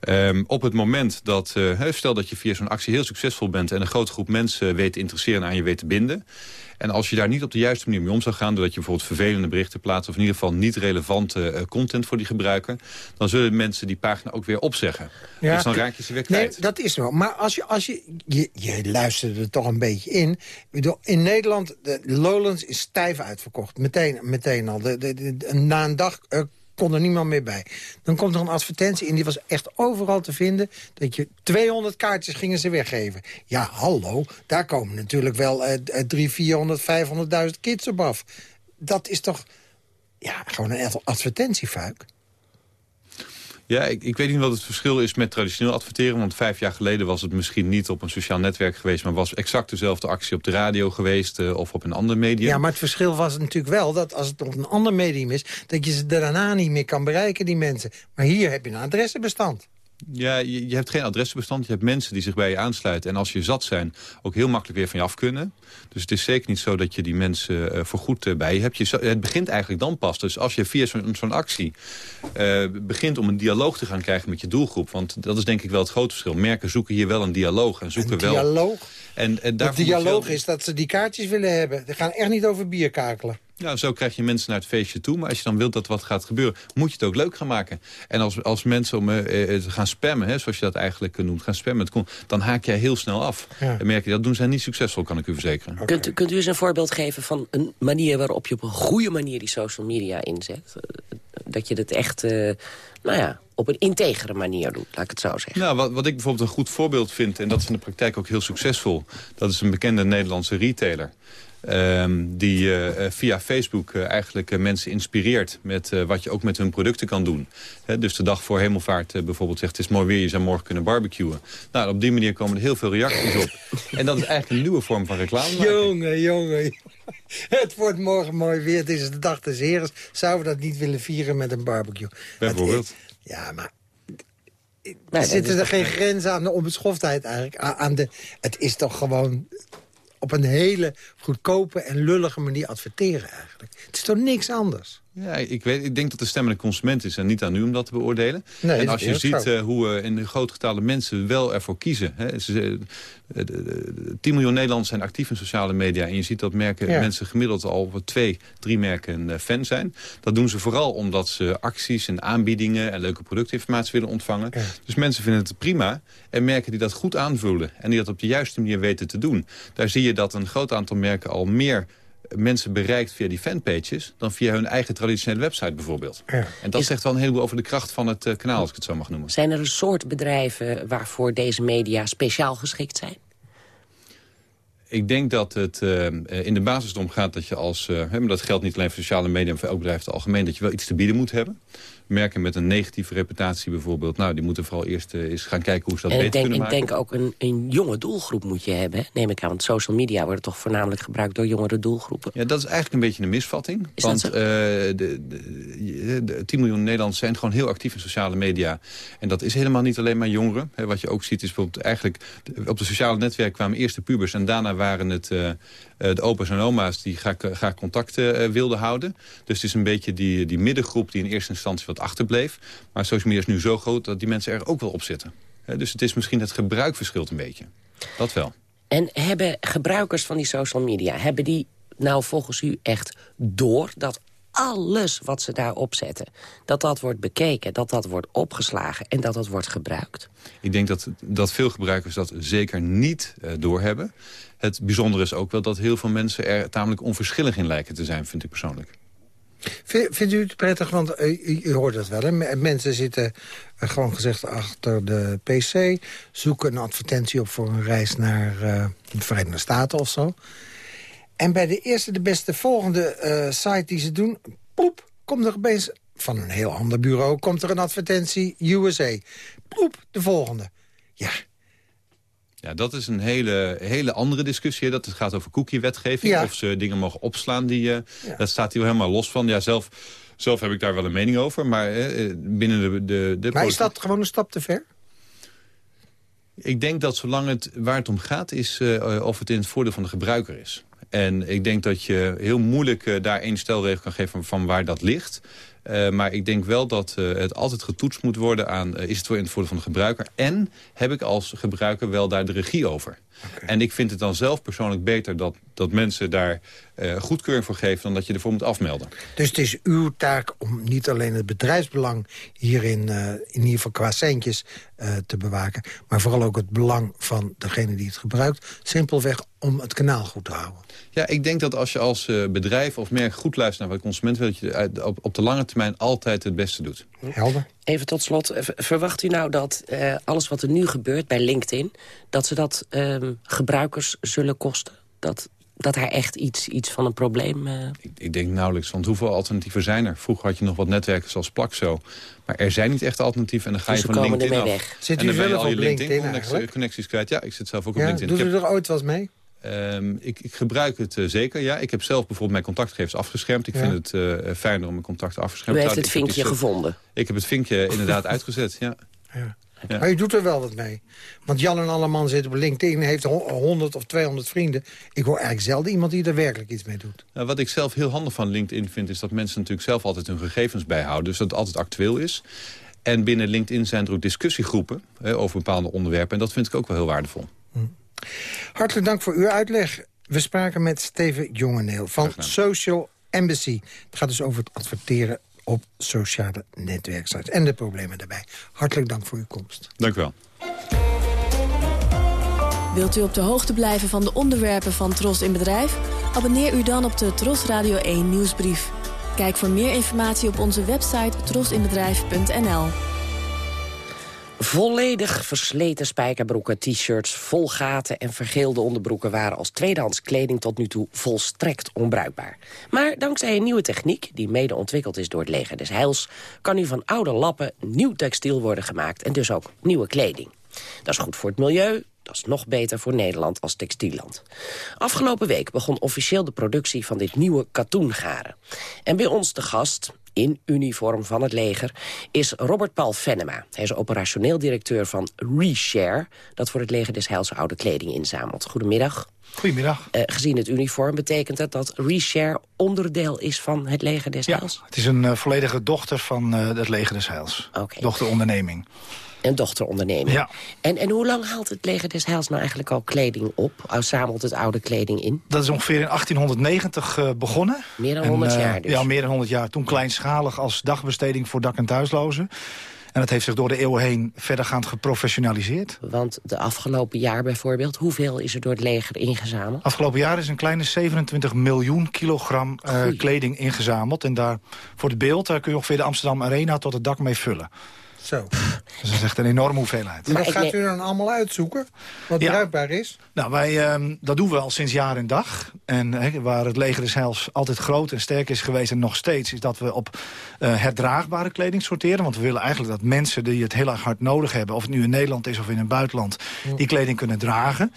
Um, op het moment dat, uh, stel dat je via zo'n actie heel succesvol bent... en een grote groep mensen weet te interesseren en aan je weet te binden... En als je daar niet op de juiste manier mee om zou gaan... doordat je bijvoorbeeld vervelende berichten plaatst... of in ieder geval niet relevante uh, content voor die gebruiker... dan zullen mensen die pagina ook weer opzeggen. Ja. Dus dan raak je ze weer kwijt. Nee, dat is wel. Maar als je, als je, je, je luisterde er toch een beetje in. In Nederland, de Lowlands is stijf uitverkocht. Meteen, meteen al. De, de, de, na een dag... Uh, kon er niemand meer bij. Dan komt er een advertentie in, die was echt overal te vinden... dat je 200 kaartjes gingen ze weggeven. Ja, hallo, daar komen natuurlijk wel uh, 3, 400, 500.000 kids op af. Dat is toch ja, gewoon een advertentiefuik. Ja, ik, ik weet niet wat het verschil is met traditioneel adverteren. Want vijf jaar geleden was het misschien niet op een sociaal netwerk geweest... maar was exact dezelfde actie op de radio geweest uh, of op een ander medium. Ja, maar het verschil was natuurlijk wel dat als het op een ander medium is... dat je ze daarna niet meer kan bereiken, die mensen. Maar hier heb je een adressenbestand. Ja, je, je, hebt geen adressenbestand. Je hebt mensen die zich bij je aansluiten. En als je zat zijn, ook heel makkelijk weer van je af kunnen. Dus het is zeker niet zo dat je die mensen uh, eh, voorgoed uh, eh, bij je hebt. Je, het begint eigenlijk dan pas. Dus als je via zo'n zo actie uh, begint om een dialoog te gaan krijgen met je doelgroep. Want dat is denk ik wel het grote verschil. Merken zoeken hier wel een dialoog. En zoeken een wel... dialoog? En, en de dialoog is dat ze die kaartjes willen hebben. Ze gaan echt niet over bier kakelen. Nou, zo krijg je mensen naar het feestje toe. Maar als je dan wilt dat wat gaat gebeuren, moet je het ook leuk gaan maken. En als, als mensen om uh, gaan spammen, hè, zoals je dat eigenlijk noemt, gaan spammen, dan haak jij heel snel af. Ja. En merk je, dat doen zij niet succesvol, kan ik u verzekeren. Okay. Kunt, kunt u eens een voorbeeld geven van een manier waarop je op een goede manier die social media inzet? Dat je het echt, uh, nou ja, op een integere manier doet, laat ik het zo zeggen. Nou, wat, wat ik bijvoorbeeld een goed voorbeeld vind... en dat is in de praktijk ook heel succesvol... dat is een bekende Nederlandse retailer. Um, die uh, via Facebook uh, eigenlijk mensen inspireert met wat je ook met hun producten kan doen. He, dus de dag voor hemelvaart bijvoorbeeld zegt het is mooi weer, je zou morgen kunnen barbecuen. Nou, op die manier komen er heel veel reacties op. en dat is eigenlijk een nieuwe vorm van reclame. Jongen, jongen. Het wordt morgen mooi weer, het is de dag des heren. Zouden we dat niet willen vieren met een barbecue? Bijvoorbeeld. Ja, maar Nee, Zitten er geen grenzen aan de onbeschoftheid eigenlijk? Aan de, het is toch gewoon op een hele goedkope en lullige manier adverteren eigenlijk. Het is toch niks anders? Ja, ik, weet, ik denk dat de stemmende consument is en niet aan u om dat te beoordelen. Nee, en als je ziet uh, hoe uh, in de grote getalen mensen wel ervoor kiezen. Hè, ze, uh, 10 miljoen Nederlanders zijn actief in sociale media. En je ziet dat merken, mensen gemiddeld al twee, drie merken fan zijn. Dat doen ze vooral omdat ze acties en aanbiedingen en leuke productinformatie willen ontvangen. Dus mensen vinden het prima. En merken die dat goed aanvullen en die dat op de juiste manier weten te doen. Daar zie je dat een groot aantal merken al meer mensen bereikt via die fanpages... dan via hun eigen traditionele website bijvoorbeeld. Ja. En dat zegt wel een heleboel over de kracht van het eh, kanaal, als ik het zo mag noemen. Zijn er een soort bedrijven waarvoor deze media speciaal geschikt zijn? Ik denk dat het uh, in de basis erom gaat dat je als... Uh, maar dat geldt niet alleen voor sociale media, maar voor elk bedrijf in het algemeen... dat je wel iets te bieden moet hebben merken met een negatieve reputatie bijvoorbeeld... nou, die moeten vooral eerst uh, eens gaan kijken hoe ze dat en beter denk, kunnen maken. Ik denk ook een, een jonge doelgroep moet je hebben, neem ik aan. Want social media worden toch voornamelijk gebruikt door jongere doelgroepen. Ja, dat is eigenlijk een beetje een misvatting. Is want de, de, de 10 miljoen Nederlanders zijn gewoon heel actief in sociale media. En dat is helemaal niet alleen maar jongeren. Wat je ook ziet is bijvoorbeeld eigenlijk... op de sociale netwerken kwamen eerst de pubers... en daarna waren het uh, de opa's en oma's die graag, graag contact uh, wilden houden. Dus het is een beetje die, die middengroep die in eerste instantie wat achterbleef. Maar social media is nu zo groot dat die mensen er ook wel op zitten. Dus het is misschien het gebruik verschilt een beetje. Dat wel. En hebben gebruikers van die social media... hebben die nou volgens u echt door dat alles wat ze daar opzetten... dat dat wordt bekeken, dat dat wordt opgeslagen en dat dat wordt gebruikt? Ik denk dat, dat veel gebruikers dat zeker niet uh, doorhebben. Het bijzondere is ook wel dat heel veel mensen er tamelijk onverschillig in lijken te zijn, vind ik persoonlijk. Vindt u het prettig, want u, u hoort dat wel, hè? mensen zitten uh, gewoon gezegd achter de pc... zoeken een advertentie op voor een reis naar uh, de Verenigde Staten of zo. En bij de eerste, de beste volgende uh, site die ze doen... poep, komt er opeens van een heel ander bureau... komt er een advertentie USA. Ploep, de volgende. Ja, ja, dat is een hele, hele andere discussie. Dat het gaat over cookie-wetgeving. Ja. Of ze dingen mogen opslaan. Die, uh, ja. Dat staat hier helemaal los van. Ja, zelf, zelf heb ik daar wel een mening over. Maar uh, binnen de, de, de Maar is dat gewoon een stap te ver? Ik denk dat zolang het waar het om gaat... is uh, of het in het voordeel van de gebruiker is. En ik denk dat je heel moeilijk daar één stelregel kan geven van, waar dat ligt. Uh, maar ik denk wel dat uh, het altijd getoetst moet worden aan... Is het voor in het voordeel van de gebruiker? En heb ik als gebruiker wel daar de regie over? Okay. En ik vind het dan zelf persoonlijk beter dat, dat mensen daar goedkeuring voor geven... dan dat je ervoor moet afmelden. Dus het is uw taak om niet alleen het bedrijfsbelang hierin... in ieder geval qua centjes te bewaken... maar vooral ook het belang van degene die het gebruikt... simpelweg om het kanaal goed te houden. Ja, ik denk dat als je als uh, bedrijf of merk goed luistert naar wat de consument wil... dat je op, op de lange termijn altijd het beste doet. Helder. Even tot slot, verwacht u nou dat uh, alles wat er nu gebeurt bij LinkedIn... dat ze dat uh, gebruikers zullen kosten? Dat, dat daar echt iets, iets van een probleem... Uh... Ik, ik, denk nauwelijks, want hoeveel alternatieven zijn er? Vroeger had je nog wat netwerken zoals Plakzo. Maar er zijn niet echt alternatieven en dan ga dus je van LinkedIn af. Weg. Zit u zelf op LinkedIn, connecties, connecties kwijt. Ja, ik zit zelf ook ja, op LinkedIn. Doet u er ooit wat mee? Um, ik, ik, gebruik het uh, zeker, ja. Ik heb zelf bijvoorbeeld mijn contactgevers afgeschermd. Ik ja. vind het uh, fijner om mijn contacten afgeschermd te houden. U heeft het vinkje gevonden? Ik heb het vinkje inderdaad uitgezet, ja. ja. Ja. Maar u doet er wel wat mee. Want Jan en Alleman zit op LinkedIn, heeft 100 of 200 vrienden. Ik hoor eigenlijk zelden iemand die er werkelijk iets mee doet. Nou, wat ik zelf heel handig van LinkedIn vind... is dat mensen natuurlijk zelf altijd hun gegevens bijhouden. Dus dat het altijd actueel is. En binnen LinkedIn zijn er ook discussiegroepen hè, over bepaalde onderwerpen. En dat vind ik ook wel heel waardevol. Hartelijk dank voor uw uitleg. We spraken met Steven Jongeneel van Social Embassy. Het gaat dus over het adverteren op sociale netwerksites en de problemen daarbij. Hartelijk dank voor uw komst. Dank u wel. Wilt u op de hoogte blijven van de onderwerpen van Tros in Bedrijf? Abonneer u dan op de Tros Radio 1 nieuwsbrief. Kijk voor meer informatie op onze website trosinbedrijf.nl. Volledig versleten spijkerbroeken, t-shirts, vol gaten en vergeelde onderbroeken... waren als tweedehands kleding tot nu toe volstrekt onbruikbaar. Maar dankzij een nieuwe techniek, die mede ontwikkeld is door het leger des Heils... kan nu van oude lappen nieuw textiel worden gemaakt en dus ook nieuwe kleding. Dat is goed voor het milieu, dat is nog beter voor Nederland als textielland. Afgelopen week begon officieel de productie van dit nieuwe katoengaren. En bij ons de gast, in uniform van het leger, is Robert Paul Venema. Hij is operationeel directeur van Reshare... dat voor het leger des Heils oude kleding inzamelt. Goedemiddag. Goedemiddag. Uh, gezien het uniform betekent het dat Reshare onderdeel is van het leger des ja, Heils? het is een uh, volledige dochter van uh, het leger des Heils. Okay. Dochteronderneming. Een dochteronderneming. Ja. En, en hoe lang haalt het leger des Heils nou eigenlijk al kleding op? Zamelt het oude kleding in? Dat is ongeveer in 1890 uh, begonnen. Meer dan 100 en, jaar dus? Ja, meer dan 100 jaar. Toen kleinschalig als dagbesteding voor dak- en thuislozen. En dat heeft zich door de eeuwen heen verdergaand geprofessionaliseerd. Want de afgelopen jaar bijvoorbeeld, hoeveel is er door het leger ingezameld? Afgelopen jaar is een kleine 27 miljoen kilogram uh, kleding ingezameld. En daar, voor het beeld, daar kun je ongeveer de Amsterdam Arena tot het dak mee vullen. Zo. Dus dat is echt een enorme hoeveelheid. Maar dat gaat u dan allemaal uitzoeken? Wat ja. bruikbaar is? Nou, wij, uh, dat doen we al sinds jaar en dag. En he, waar het leger Heils altijd groot en sterk is geweest... en nog steeds, is dat we op uh, herdraagbare kleding sorteren. Want we willen eigenlijk dat mensen die het heel erg hard nodig hebben... of het nu in Nederland is of in het buitenland... die kleding kunnen dragen.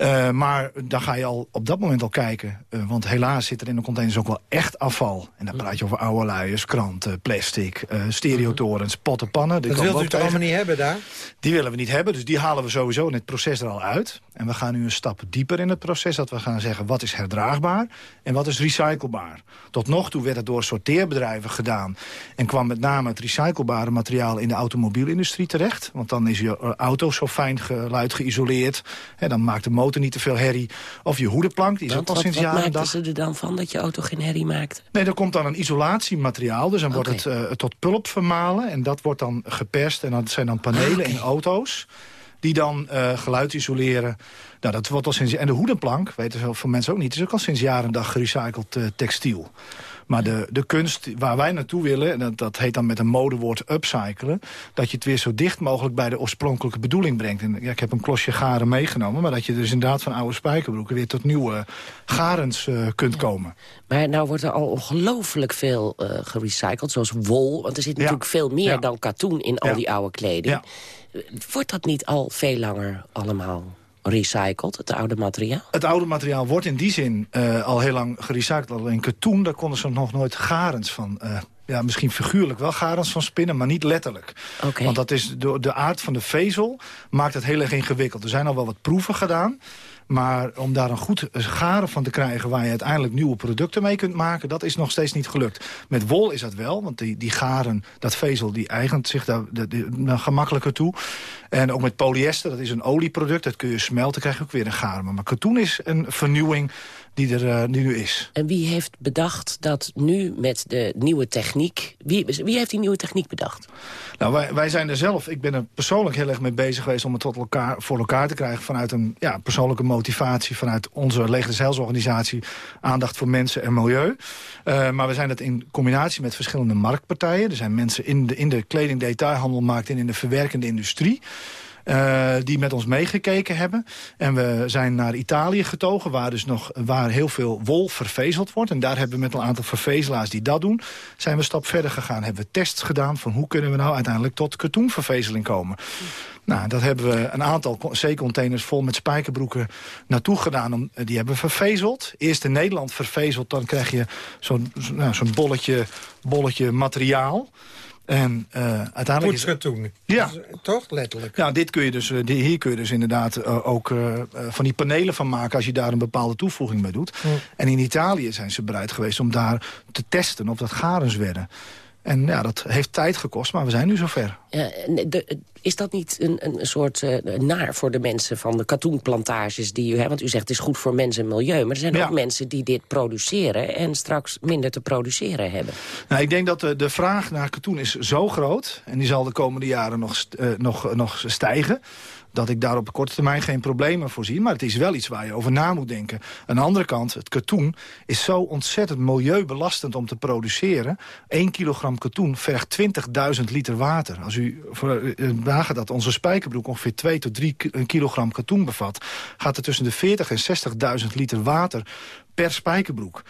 Uh, maar dan ga je al op dat moment al kijken. Uh, want helaas zit er in de containers ook wel echt afval. En dan praat je over oude luiers, kranten, plastic, uh, stereotorens, potten, pannen. Dat wilt u toch allemaal niet hebben daar? Die willen we niet hebben, dus die halen we sowieso in het proces er al uit. En we gaan nu een stap dieper in het proces. Dat we gaan zeggen wat is herdraagbaar en wat is recyclebaar. Tot nog toe werd het door sorteerbedrijven gedaan. En kwam met name het recyclebare materiaal in de automobielindustrie terecht. Want dan is je auto zo fijn geluid geïsoleerd. Hè, dan maakt de motor niet te veel herrie. Of je hoedenplank, die is ook al wat, sinds wat jaren maakten dag. ze er dan van dat je auto geen herrie maakt? Nee, er komt dan een isolatiemateriaal. Dus dan wordt het uh, tot pulp vermalen. En dat wordt dan geperst. En dat zijn dan panelen in auto's. Die dan uh, geluid isoleren. Nou, dat wordt al sinds, en de hoedenplank, weten veel mensen ook niet... is ook al sinds jaren en dag gerecycled uh, textiel. Maar de, de kunst waar wij naartoe willen, en dat, dat heet dan met een modewoord upcyclen... dat je het weer zo dicht mogelijk bij de oorspronkelijke bedoeling brengt. En, ja, ik heb een klosje garen meegenomen... maar dat je dus inderdaad van oude spijkerbroeken... weer tot nieuwe garens uh, kunt ja. komen. Maar nou wordt er al ongelooflijk veel uh, gerecycled, zoals wol. Want er zit natuurlijk ja. veel meer ja. dan katoen in al die oude kleding. Wordt dat niet al veel langer allemaal recycled, het oude materiaal? Het oude materiaal wordt in die zin uh, al heel lang gerecycled. Alleen katoen, daar konden ze nog nooit garens van... Uh, ja, misschien figuurlijk wel garens van spinnen, maar niet letterlijk. Okay. Want dat is door de aard van de vezel maakt het heel erg ingewikkeld. Er zijn al wel wat proeven gedaan. Maar om daar een goed garen van te krijgen... waar je uiteindelijk nieuwe producten mee kunt maken... dat is nog steeds niet gelukt. Met wol is dat wel, want die, die garen, dat vezel... die eigent zich daar de, gemakkelijker toe. En ook met polyester, dat is een olieproduct. Dat kun je smelten, krijg je ook weer een garen. Maar katoen is een vernieuwing die er die nu is. En wie heeft bedacht dat nu met de nieuwe techniek... Wie, wie heeft die nieuwe techniek bedacht? Nou, wij, wij zijn er zelf... Ik ben er persoonlijk heel erg mee bezig geweest... om het tot elkaar, voor elkaar te krijgen vanuit een ja, persoonlijke motivatie... vanuit onze Leger Aandacht voor mensen en milieu. Uh, maar we zijn dat in combinatie met verschillende marktpartijen. Er zijn mensen in de, in de kledingdetailhandelmarkt en in de verwerkende industrie... Uh, die met ons meegekeken hebben. En we zijn naar Italië getogen, waar, dus nog, waar heel veel wol vervezeld wordt. En daar hebben we met een aantal vervezelaars die dat doen... zijn we een stap verder gegaan. Hebben we tests gedaan van hoe kunnen we nou uiteindelijk tot katoenvervezeling komen. Nou, dat hebben we een aantal C-containers vol met spijkerbroeken naartoe gedaan. Om, die hebben we vervezeld. Eerst in Nederland vervezeld, dan krijg je zo'n zo, nou, bolletje, bolletje materiaal. En uh, uiteindelijk Poetskatoen. Is, ja. Dus, toch, letterlijk. Ja, dit kun je dus, uh, hier kun je dus inderdaad uh, ook van die panelen van maken... als je daar een bepaalde toevoeging mee doet. Mm. En in Italië zijn ze bereid geweest om daar te testen of dat garens werden. En ja, dat heeft tijd gekost, maar we zijn nu zover. Ja, de, is dat niet een, een soort uh, naar voor de mensen van de katoenplantages die u hebt? Want u zegt het is goed voor mensen en milieu. Maar er zijn ja. ook mensen die dit produceren en straks minder te produceren hebben. Nou, ik denk dat de, de vraag naar katoen is zo groot. En die zal de komende jaren nog, uh, nog, nog stijgen dat ik daar op korte termijn geen problemen voor zie. Maar het is wel iets waar je over na moet denken. Aan de andere kant, het katoen is zo ontzettend milieubelastend om te produceren. 1 kilogram katoen vergt 20.000 liter water. Als u wagen dat onze spijkerbroek ongeveer 2 tot 3 kilogram katoen bevat... gaat er tussen de 40 en 60.000 liter water per spijkerbroek.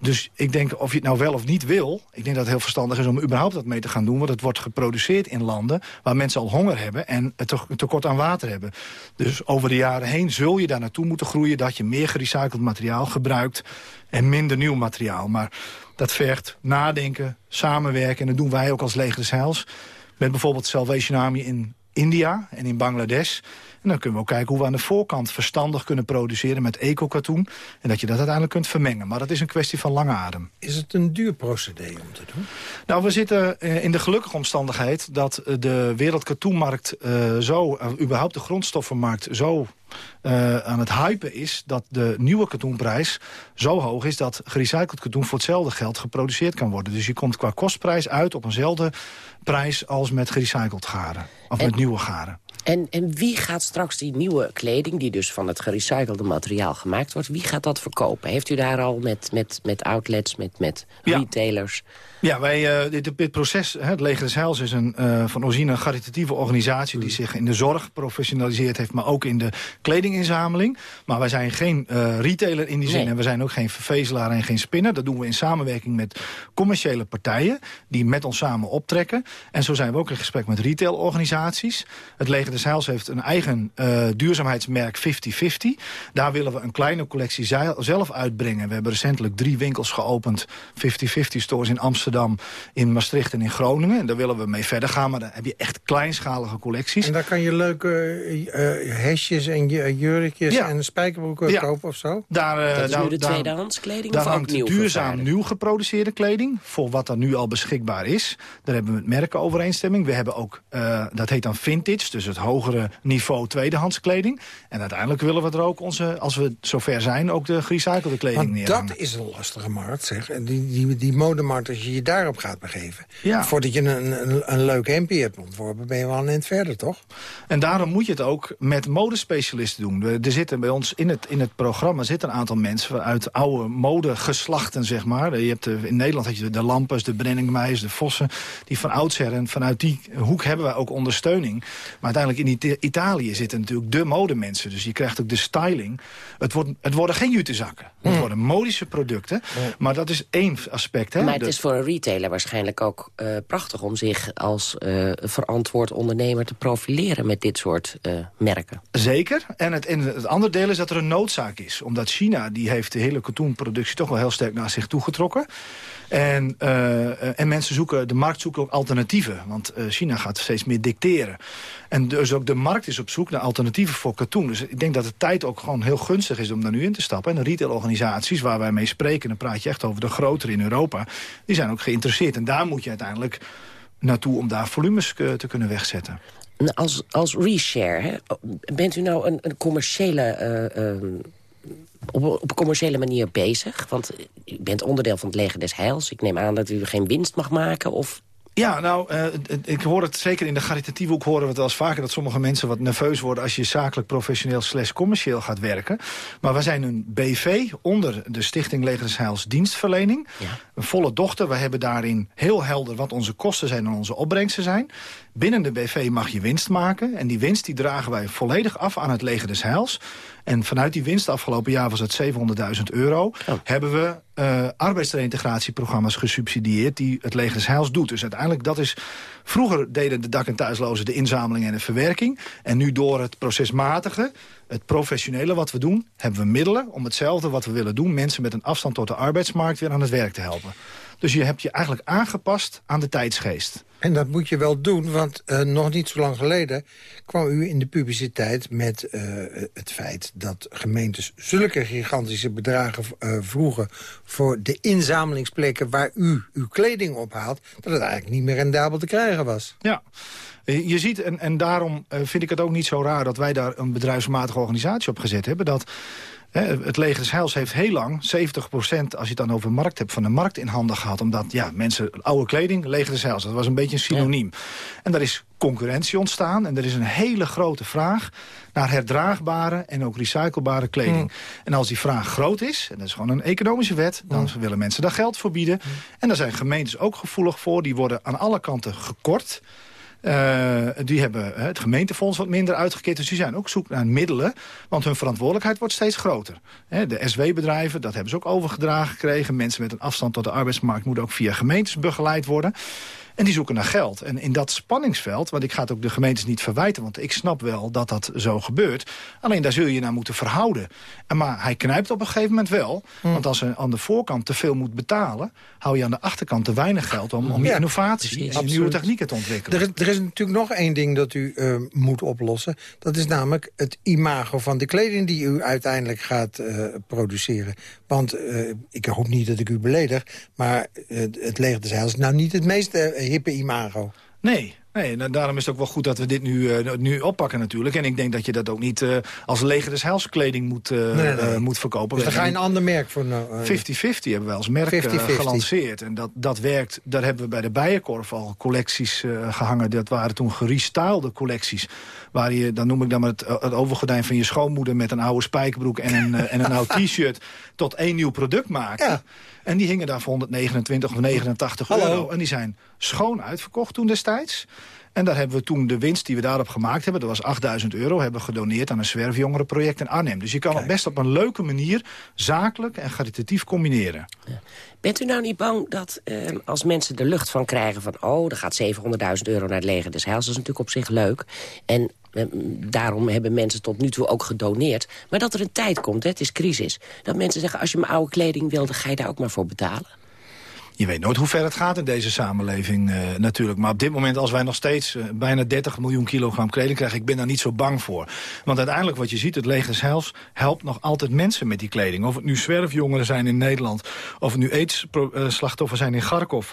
Dus ik denk, of je het nou wel of niet wil... ik denk dat het heel verstandig is om überhaupt dat mee te gaan doen... want het wordt geproduceerd in landen waar mensen al honger hebben... en een tekort aan water hebben. Dus over de jaren heen zul je daar naartoe moeten groeien... dat je meer gerecycled materiaal gebruikt en minder nieuw materiaal. Maar dat vergt nadenken, samenwerken... en dat doen wij ook als Leger Heils... met bijvoorbeeld Salvation Army in India en in Bangladesh... En dan kunnen we ook kijken hoe we aan de voorkant verstandig kunnen produceren met eco-katoen. En dat je dat uiteindelijk kunt vermengen. Maar dat is een kwestie van lange adem. Is het een duur procedé om te doen? Nou, we zitten in de gelukkige omstandigheid dat de wereldkatoenmarkt uh, zo, uh, überhaupt de grondstoffenmarkt zo uh, aan het hypen is... dat de nieuwe katoenprijs zo hoog is... dat gerecycled katoen voor hetzelfde geld geproduceerd kan worden. Dus je komt qua kostprijs uit op eenzelfde prijs... als met gerecycled garen. Of met nieuwe garen. En, en wie gaat straks die nieuwe kleding, die dus van het gerecyclede materiaal gemaakt wordt... wie gaat dat verkopen? Heeft u daar al met, met, met outlets, met, met retailers... Ja, wij, uh, dit, dit, proces, hè, het Leger des Heils is een, uh, van origine een caritatieve organisatie... die zich in de zorg professionaliseerd heeft, maar ook in de kledinginzameling. Maar wij zijn geen uh, retailer in die zin en we zijn ook geen vervezelaar en geen spinner. Dat doen we in samenwerking met commerciële partijen die met ons samen optrekken. En zo zijn we ook in gesprek met retailorganisaties. Het Leger des Heils heeft een eigen duurzaamheidsmerk 50-50. Daar willen we een kleine collectie zelf uitbrengen. We hebben recentelijk drie winkels geopend, 50-50 stores in Amsterdam in Maastricht en in Groningen. En daar willen we mee verder gaan, maar dan heb je echt kleinschalige collecties. En daar kan je leuke uh, hesjes en jurkjes en spijkerbroeken kopen of zo? Daar, uh, dat is nu de tweedehands kleding daar of ook nieuw duurzaam nieuw geproduceerde kleding, voor wat er nu al beschikbaar is. Daar hebben we met merkenovereenstemming. We hebben ook, uh, dat heet dan vintage, dus het hogere niveau tweedehands kleding. En uiteindelijk willen we er ook onze, als we zover zijn, ook de gerecyclede kleding neer. dat is een lastige markt, zeg. Die, die, die modemarkt, als je je daarop gaat begeven. Ja. Voordat je een, een, een leuk hempje hebt ontworpen, ben je wel een eind verder, toch? En daarom moet je het ook met modespecialisten doen. Er zitten bij ons in het, in het programma zitten een aantal mensen... uit oude modegeslachten, zeg maar. Je hebt, in Nederland had je de Lampers, de Brenningmeijers, de Vossen... die van oudsher en vanuit die hoek hebben wij ook ondersteuning. Maar uiteindelijk in Italië zitten natuurlijk de modemensen. Dus je krijgt ook de styling. Het, wordt, het worden geen jutezakken. Het worden modische producten. Maar dat is één aspect. Hè? Maar het is voor een retailer waarschijnlijk ook uh, prachtig... om zich als uh, verantwoord ondernemer te profileren met dit soort uh, merken. Zeker. En het, en het andere deel is dat er een noodzaak is. Omdat China die heeft de hele katoenproductie toch wel heel sterk naar zich toegetrokken. En, uh, en mensen zoeken, de markt zoekt ook alternatieven. Want uh, China gaat steeds meer dicteren. En dus ook de markt is op zoek naar alternatieven voor katoen. Dus ik denk dat de tijd ook gewoon heel gunstig is om daar nu in te stappen. En de retailorganisaties waar wij mee spreken... dan praat je echt over de grotere in Europa... die zijn ook geïnteresseerd. En daar moet je uiteindelijk naartoe om daar volumes te kunnen wegzetten. Als, als reshare, hè? bent u nou een, commerciële... Uh, op, commerciële manier bezig? Want u bent onderdeel van het leger des heils. Ik neem aan dat u geen winst mag maken of ja, nou, uh, ik hoor het zeker in de caritatieve hoek horen we het wel eens vaker... dat sommige mensen wat nerveus worden als je zakelijk professioneel slash commercieel gaat werken. Maar wij zijn een BV onder de Stichting Leger Heils Dienstverlening. Ja. Een volle dochter. We hebben daarin heel helder wat onze kosten zijn en onze opbrengsten zijn. Binnen de BV mag je winst maken. En die winst die dragen wij volledig af aan het Leger des Heils. En vanuit die winst, afgelopen jaar was het 700.000 euro... Oh. hebben we uh, arbeidsreintegratieprogramma's gesubsidieerd... die het Leger des Heils doet. Dus uiteindelijk, dat is... Vroeger deden de dak- en thuislozen de inzameling en de verwerking. En nu door het procesmatige, het professionele wat we doen... hebben we middelen om hetzelfde wat we willen doen... mensen met een afstand tot de arbeidsmarkt weer aan het werk te helpen. Dus je hebt je eigenlijk aangepast aan de tijdsgeest. En dat moet je wel doen, want uh, nog niet zo lang geleden... kwam u in de publiciteit met uh, het feit dat gemeentes... zulke gigantische bedragen uh, vroegen voor de inzamelingsplekken... waar u uw kleding ophaalt, dat het eigenlijk niet meer rendabel te krijgen was. Ja. Je ziet, en, en daarom vind ik het ook niet zo raar... dat wij daar een bedrijfsmatige organisatie op gezet hebben... dat het leger des Heils heeft heel lang, 70% als je het dan over markt hebt... van de markt in handen gehad. Omdat ja, mensen, oude kleding, leger des Heils, dat was een beetje een synoniem. En daar is concurrentie ontstaan. En er is een hele grote vraag naar herdraagbare en ook recyclebare kleding. Mm. En als die vraag groot is, en dat is gewoon een economische wet... dan mm. willen mensen daar geld voor bieden. Mm. En daar zijn gemeentes ook gevoelig voor. Die worden aan alle kanten gekort... Uh, die hebben het gemeentefonds wat minder uitgekeerd. Dus die zijn ook zoek naar middelen. Want hun verantwoordelijkheid wordt steeds groter. de SW-bedrijven, dat hebben ze ook overgedragen gekregen. Mensen met een afstand tot de arbeidsmarkt moeten ook via gemeentes begeleid worden. En die zoeken naar geld. En in dat spanningsveld, want ik ga het ook de gemeentes niet verwijten... want ik snap wel dat dat zo gebeurt. Alleen daar zul je naar moeten verhouden. En maar hij knijpt op een gegeven moment wel. Hm. Want als je aan de voorkant te veel moet betalen... hou je aan de achterkant te weinig geld om, om je innovatie en nieuwe technieken te ontwikkelen. Er is, er is natuurlijk nog één ding dat u uh, moet oplossen. Dat is namelijk het imago van de kleding die u uiteindelijk gaat uh, produceren. Want uh, ik hoop niet dat ik u beledig... maar het leger des heils nou niet het meest hippe imago. Nee, Nee, en daarom is het ook wel goed dat we dit nu, uh, nu oppakken natuurlijk. En ik denk dat je dat ook niet uh, als leger des heilskleding moet, uh, nee, nee. moet verkopen. Dus daar ga je een ander merk voor... 50-50 hebben we als merk 50 -50. gelanceerd. En dat, dat werkt, daar hebben we bij de Bijenkorf al collecties gehangen. Dat waren toen gerestylede collecties. Waar je, dan noem ik dan het, het overgordijn van je schoonmoeder... met een oude spijkerbroek en een, en een oud t-shirt... tot één nieuw product maken. Ja. En die hingen daar voor 129 of 89 Hallo. euro. En die zijn schoon uitverkocht toen destijds. En daar hebben we toen de winst die we daarop gemaakt hebben... dat was 8000 euro, hebben we gedoneerd aan een zwerfjongerenproject in Arnhem. Dus je kan het best op een leuke manier zakelijk en caritatief combineren. Ja. Bent u nou niet bang dat eh, als mensen de lucht van krijgen van... oh, er gaat 700.000 euro naar het leger des heils, dat is natuurlijk op zich leuk. En eh, daarom hebben mensen tot nu toe ook gedoneerd. Maar dat er een tijd komt, hè, het is crisis. Dat mensen zeggen, als je mijn oude kleding wil, dan ga je daar ook maar voor betalen je weet nooit hoe ver het gaat in deze samenleving uh, natuurlijk. Maar op dit moment, als wij nog steeds uh, bijna 30 miljoen kilogram kleding krijgen... ik ben daar niet zo bang voor. Want uiteindelijk wat je ziet, het leger zelfs helpt nog altijd mensen met die kleding. Of het nu zwerfjongeren zijn in Nederland... of het nu aids-slachtoffers zijn in Kharkov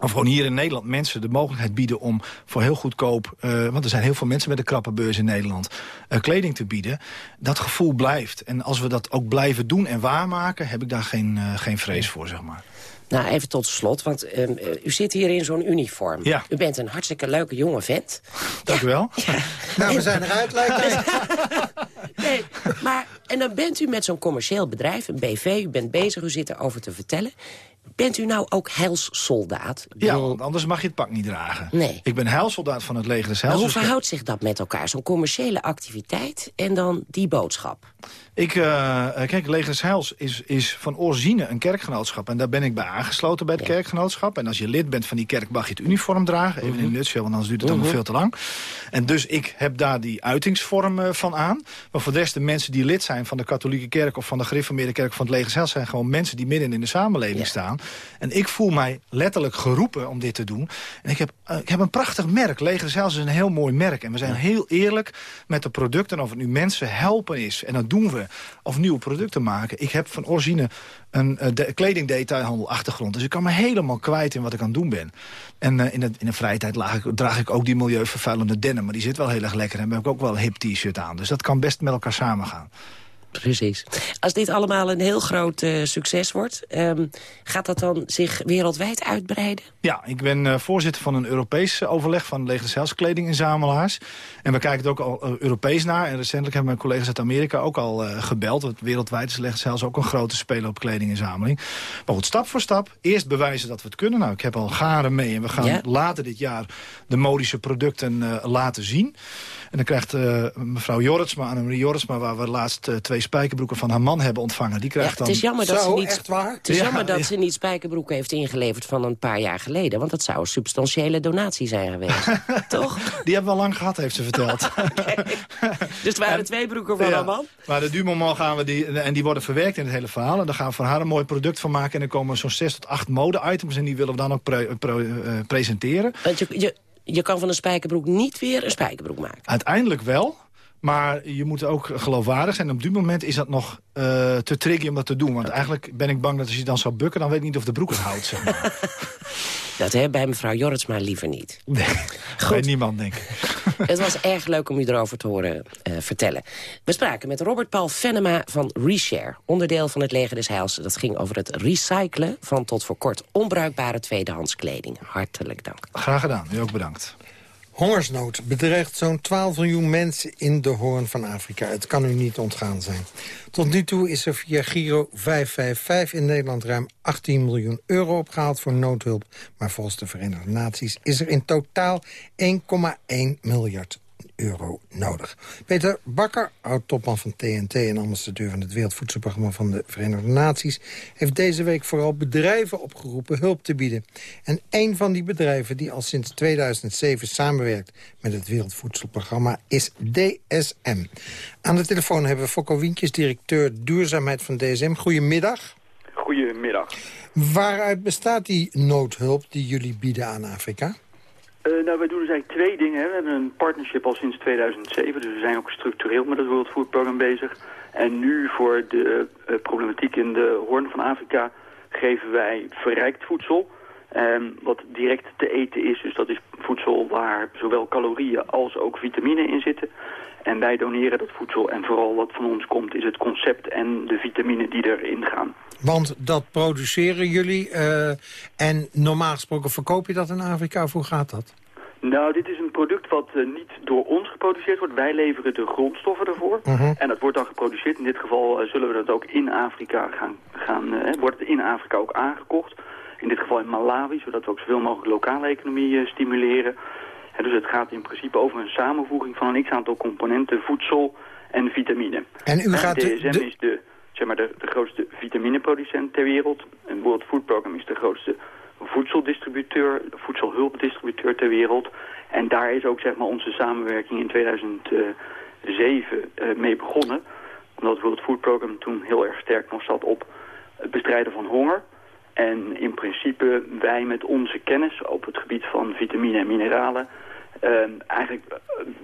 of gewoon hier in Nederland mensen de mogelijkheid bieden om voor heel goedkoop... Uh, want er zijn heel veel mensen met een krappe beurs in Nederland... Kleding te bieden. Dat gevoel blijft. En als we dat ook blijven doen en waarmaken... heb ik daar geen, geen vrees voor, zeg maar. Nou, even tot slot, want um, u zit hier in zo'n uniform. Ja. U bent een hartstikke leuke jonge vent. Dank ja. u wel. Ja. Nou, we zijn eruit, lijkt nee, maar en dan bent u met zo'n commercieel bedrijf, een BV... u bent bezig, u zit erover te vertellen... Bent u nou ook heilssoldaat? Ja, want anders mag je het pak niet dragen. Nee. Ik ben heilsoldaat van het leger des heils. Maar hoe verhoudt zich dat met elkaar? Zo'n commerciële activiteit en dan die boodschap? Ik, uh, kijk, Leger des Heils is, is van origine een kerkgenootschap. En daar ben ik bij aangesloten bij het ja. kerkgenootschap. En als je lid bent van die kerk mag je het uniform dragen. Even in een nutshell, want anders duurt het uh -huh. allemaal veel te lang. En dus ik heb daar die uitingsvorm uh, van aan. Maar voor de rest, de mensen die lid zijn van de katholieke kerk... of van de gereformeerde kerk van het Leger des Heils... zijn gewoon mensen die midden in de samenleving ja. staan. En ik voel mij letterlijk geroepen om dit te doen. En ik heb, uh, ik heb een prachtig merk. Leger des Heils is een heel mooi merk. En we zijn heel eerlijk met de producten... of het nu mensen helpen is. En dat doen we of nieuwe producten maken. Ik heb van origine een uh, de, kledingdetailhandel achtergrond. Dus ik kan me helemaal kwijt in wat ik aan het doen ben. En uh, in, de, in de vrije tijd draag ik ook die milieuvervuilende denim. Maar die zit wel heel erg lekker. En heb ik ook wel een hip t-shirt aan. Dus dat kan best met elkaar samengaan. Precies. Als dit allemaal een heel groot uh, succes wordt... Um, gaat dat dan zich wereldwijd uitbreiden? Ja, ik ben uh, voorzitter van een Europees overleg... van Leger des Heils kledinginzamelaars. En we kijken het ook al uh, Europees naar. En recentelijk hebben mijn collega's uit Amerika ook al gebeld. Want wereldwijd is Heils ook een grote speler op kledinginzameling. Maar goed, stap voor stap. Eerst bewijzen dat we het kunnen. Nou, ik heb al garen mee. En we gaan ja. later dit jaar de modische producten laten zien. En dan krijgt mevrouw Jorritsma, Annemarie Jorritsma... waar we laatst twee spijkerbroeken van haar man hebben ontvangen. Die krijgt ja, het is jammer dat, Zo, ze, niet, echt waar? Het is Ja, jammer dat ja. ze niet spijkerbroeken heeft ingeleverd van een paar jaar geleden. Want dat zou een substantiële donatie zijn geweest. Toch? Die hebben we al lang gehad, heeft ze verteld. Dus het waren twee broeken van haar man? Maar de Dumoment gaan we die, en die worden verwerkt in het hele verhaal. En daar gaan we voor haar een mooi product van maken. En er komen zo'n zes tot acht mode-items. En die willen we dan ook pre pre uh, presenteren. Want je, je, je kan van een spijkerbroek niet weer een spijkerbroek maken. Uiteindelijk wel. Maar je moet ook geloofwaardig zijn. Op dit moment is dat nog uh, te tricky om dat te doen. Want eigenlijk ben ik bang dat als je dan zou bukken... dan weet ik niet of de broek het houdt. Zeg maar. dat hè, bij mevrouw Jorritsma liever niet. Nee, bij niemand denk ik. Het was erg leuk om u erover te horen uh, vertellen. We spraken met Robert Paul Venema van Reshare. Onderdeel van het Leger des Heils. Dat ging over het recyclen van tot voor kort onbruikbare tweedehands kleding. Hartelijk dank. Graag gedaan. U ook bedankt. Hongersnood bedreigt zo'n 12 miljoen mensen in de Hoorn van Afrika. Het kan u niet ontgaan zijn. Tot nu toe is er via Giro 555 in Nederland ruim 18 miljoen euro opgehaald voor noodhulp. Maar volgens de Verenigde Naties is er in totaal 1,1 miljard euro nodig. Peter Bakker, oud-topman van TNT en ambassadeur van het Wereldvoedselprogramma van de Verenigde Naties, heeft deze week vooral bedrijven opgeroepen hulp te bieden. En een van die bedrijven die al sinds 2007 samenwerkt met het Wereldvoedselprogramma is DSM. Aan de telefoon hebben we Fokko Wientjes, directeur duurzaamheid van DSM. Goedemiddag. Goedemiddag. Waaruit bestaat die noodhulp die jullie bieden aan Afrika? Uh, nou, wij doen dus eigenlijk twee dingen. Hè. We hebben een partnership al sinds 2007, dus we zijn ook structureel met het World Food Program bezig. En nu voor de uh, problematiek in de Hoorn van Afrika geven wij verrijkt voedsel. Ehm, wat direct te eten is. Dus dat is voedsel waar zowel calorieën als ook vitamine in zitten. En wij doneren dat voedsel en vooral wat van ons komt is het concept en de vitamine die erin gaan. Want dat produceren jullie uh, en normaal gesproken verkoop je dat in Afrika. Hoe gaat dat? Nou, dit is een product wat uh, niet door ons geproduceerd wordt. Wij leveren de grondstoffen ervoor. Uh -huh. En dat wordt dan geproduceerd. In dit geval uh, zullen we dat ook in Afrika gaan... gaan wordt het in Afrika ook aangekocht. In dit geval in Malawi, zodat we ook zoveel mogelijk lokale economie stimuleren. En dus het gaat in principe over een samenvoeging van een x-aantal componenten, voedsel en vitamine. En u gaat... DSM de... is de, zeg maar, de, de grootste vitamineproducent ter wereld. En World Food Program is de grootste voedseldistributeur, voedselhulpdistributeur ter wereld. En daar is ook zeg maar, onze samenwerking in 2007 uh, mee begonnen. Omdat World Food Program toen heel erg sterk nog zat op het bestrijden van honger. En in principe wij met onze kennis op het gebied van vitamine en mineralen... Uh, eigenlijk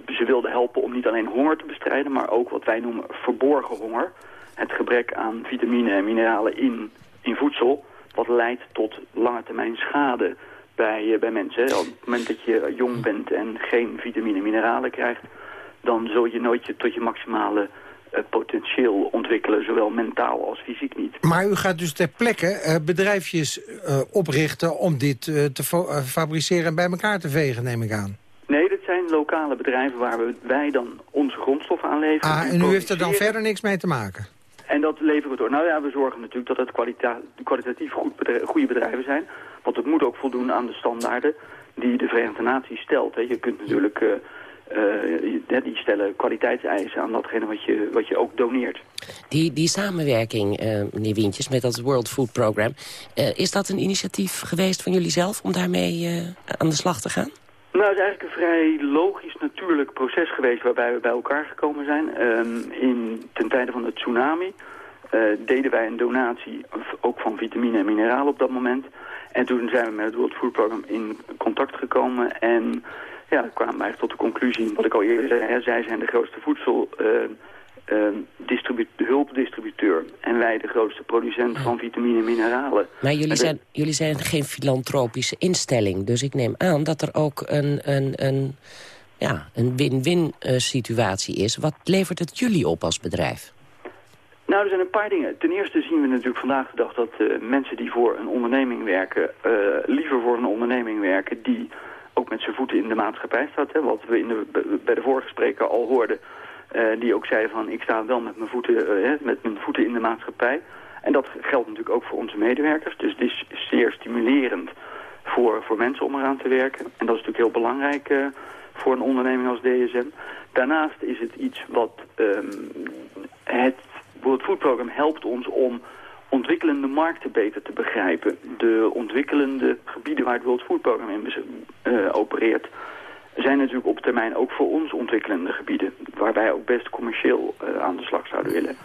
uh, ze wilden helpen om niet alleen honger te bestrijden... maar ook wat wij noemen verborgen honger. Het gebrek aan vitamine en mineralen in, in voedsel... wat leidt tot lange termijn schade bij, uh, bij mensen. Op het moment dat je jong bent en geen vitamine en mineralen krijgt... dan zul je nooit je, tot je maximale potentieel ontwikkelen, zowel mentaal als fysiek niet. Maar u gaat dus ter plekke uh, bedrijfjes uh, oprichten om dit te fabriceren en bij elkaar te vegen, neem ik aan. Nee, dit zijn lokale bedrijven waar we, wij dan onze grondstoffen aan leveren. Ah, en u heeft er dan verder niks mee te maken? En dat leveren we door. Nou ja, we zorgen natuurlijk dat het kwalita kwalitatief goed bedrijf, goede bedrijven zijn. Want het moet ook voldoen aan de standaarden die de Verenigde Naties stelt. Hè. Je kunt natuurlijk... Uh, die stellen kwaliteitseisen aan datgene wat je, wat je ook doneert. Die, die samenwerking, uh, meneer Wientjes, met dat World Food Program... Uh, is dat een initiatief geweest van jullie zelf om daarmee aan de slag te gaan? Nou, het is eigenlijk een vrij logisch, natuurlijk proces geweest waarbij we bij elkaar gekomen zijn. Um, in, ten tijde van de tsunami deden wij een donatie, ook van vitamine en mineralen op dat moment. En toen zijn we met het World Food Program in contact gekomen en ja, dan kwamen we eigenlijk tot de conclusie, wat ik al eerder zei, zij zijn de grootste voedsel... Uh, uh, hulpdistributeur en wij de grootste producent van vitamine en mineralen. Maar jullie zijn, jullie zijn geen filantropische instelling, dus ik neem aan dat er ook een, een, een ja, een win-win uh, situatie is. Wat levert het jullie op als bedrijf? Nou, er zijn een paar dingen. Ten eerste zien we natuurlijk vandaag de dag dat uh, mensen die voor een onderneming werken... Uh, liever voor een onderneming werken die ook met zijn voeten in de maatschappij staat. Hè, wat we in de, bij de vorige spreker al hoorden. Uh, die ook zei van ik sta wel met mijn, voeten, uh, met mijn voeten in de maatschappij. En dat geldt natuurlijk ook voor onze medewerkers. Dus het is zeer stimulerend voor, voor mensen om eraan te werken. En dat is natuurlijk heel belangrijk uh, voor een onderneming als DSM. Daarnaast is het iets wat um, het World Food Program helpt ons om ontwikkelende markten beter te begrijpen. De ontwikkelende gebieden waar het World Food Program in uh, opereert... zijn natuurlijk op termijn ook voor ons ontwikkelende gebieden... waar wij ook best commercieel uh, aan de slag zouden willen.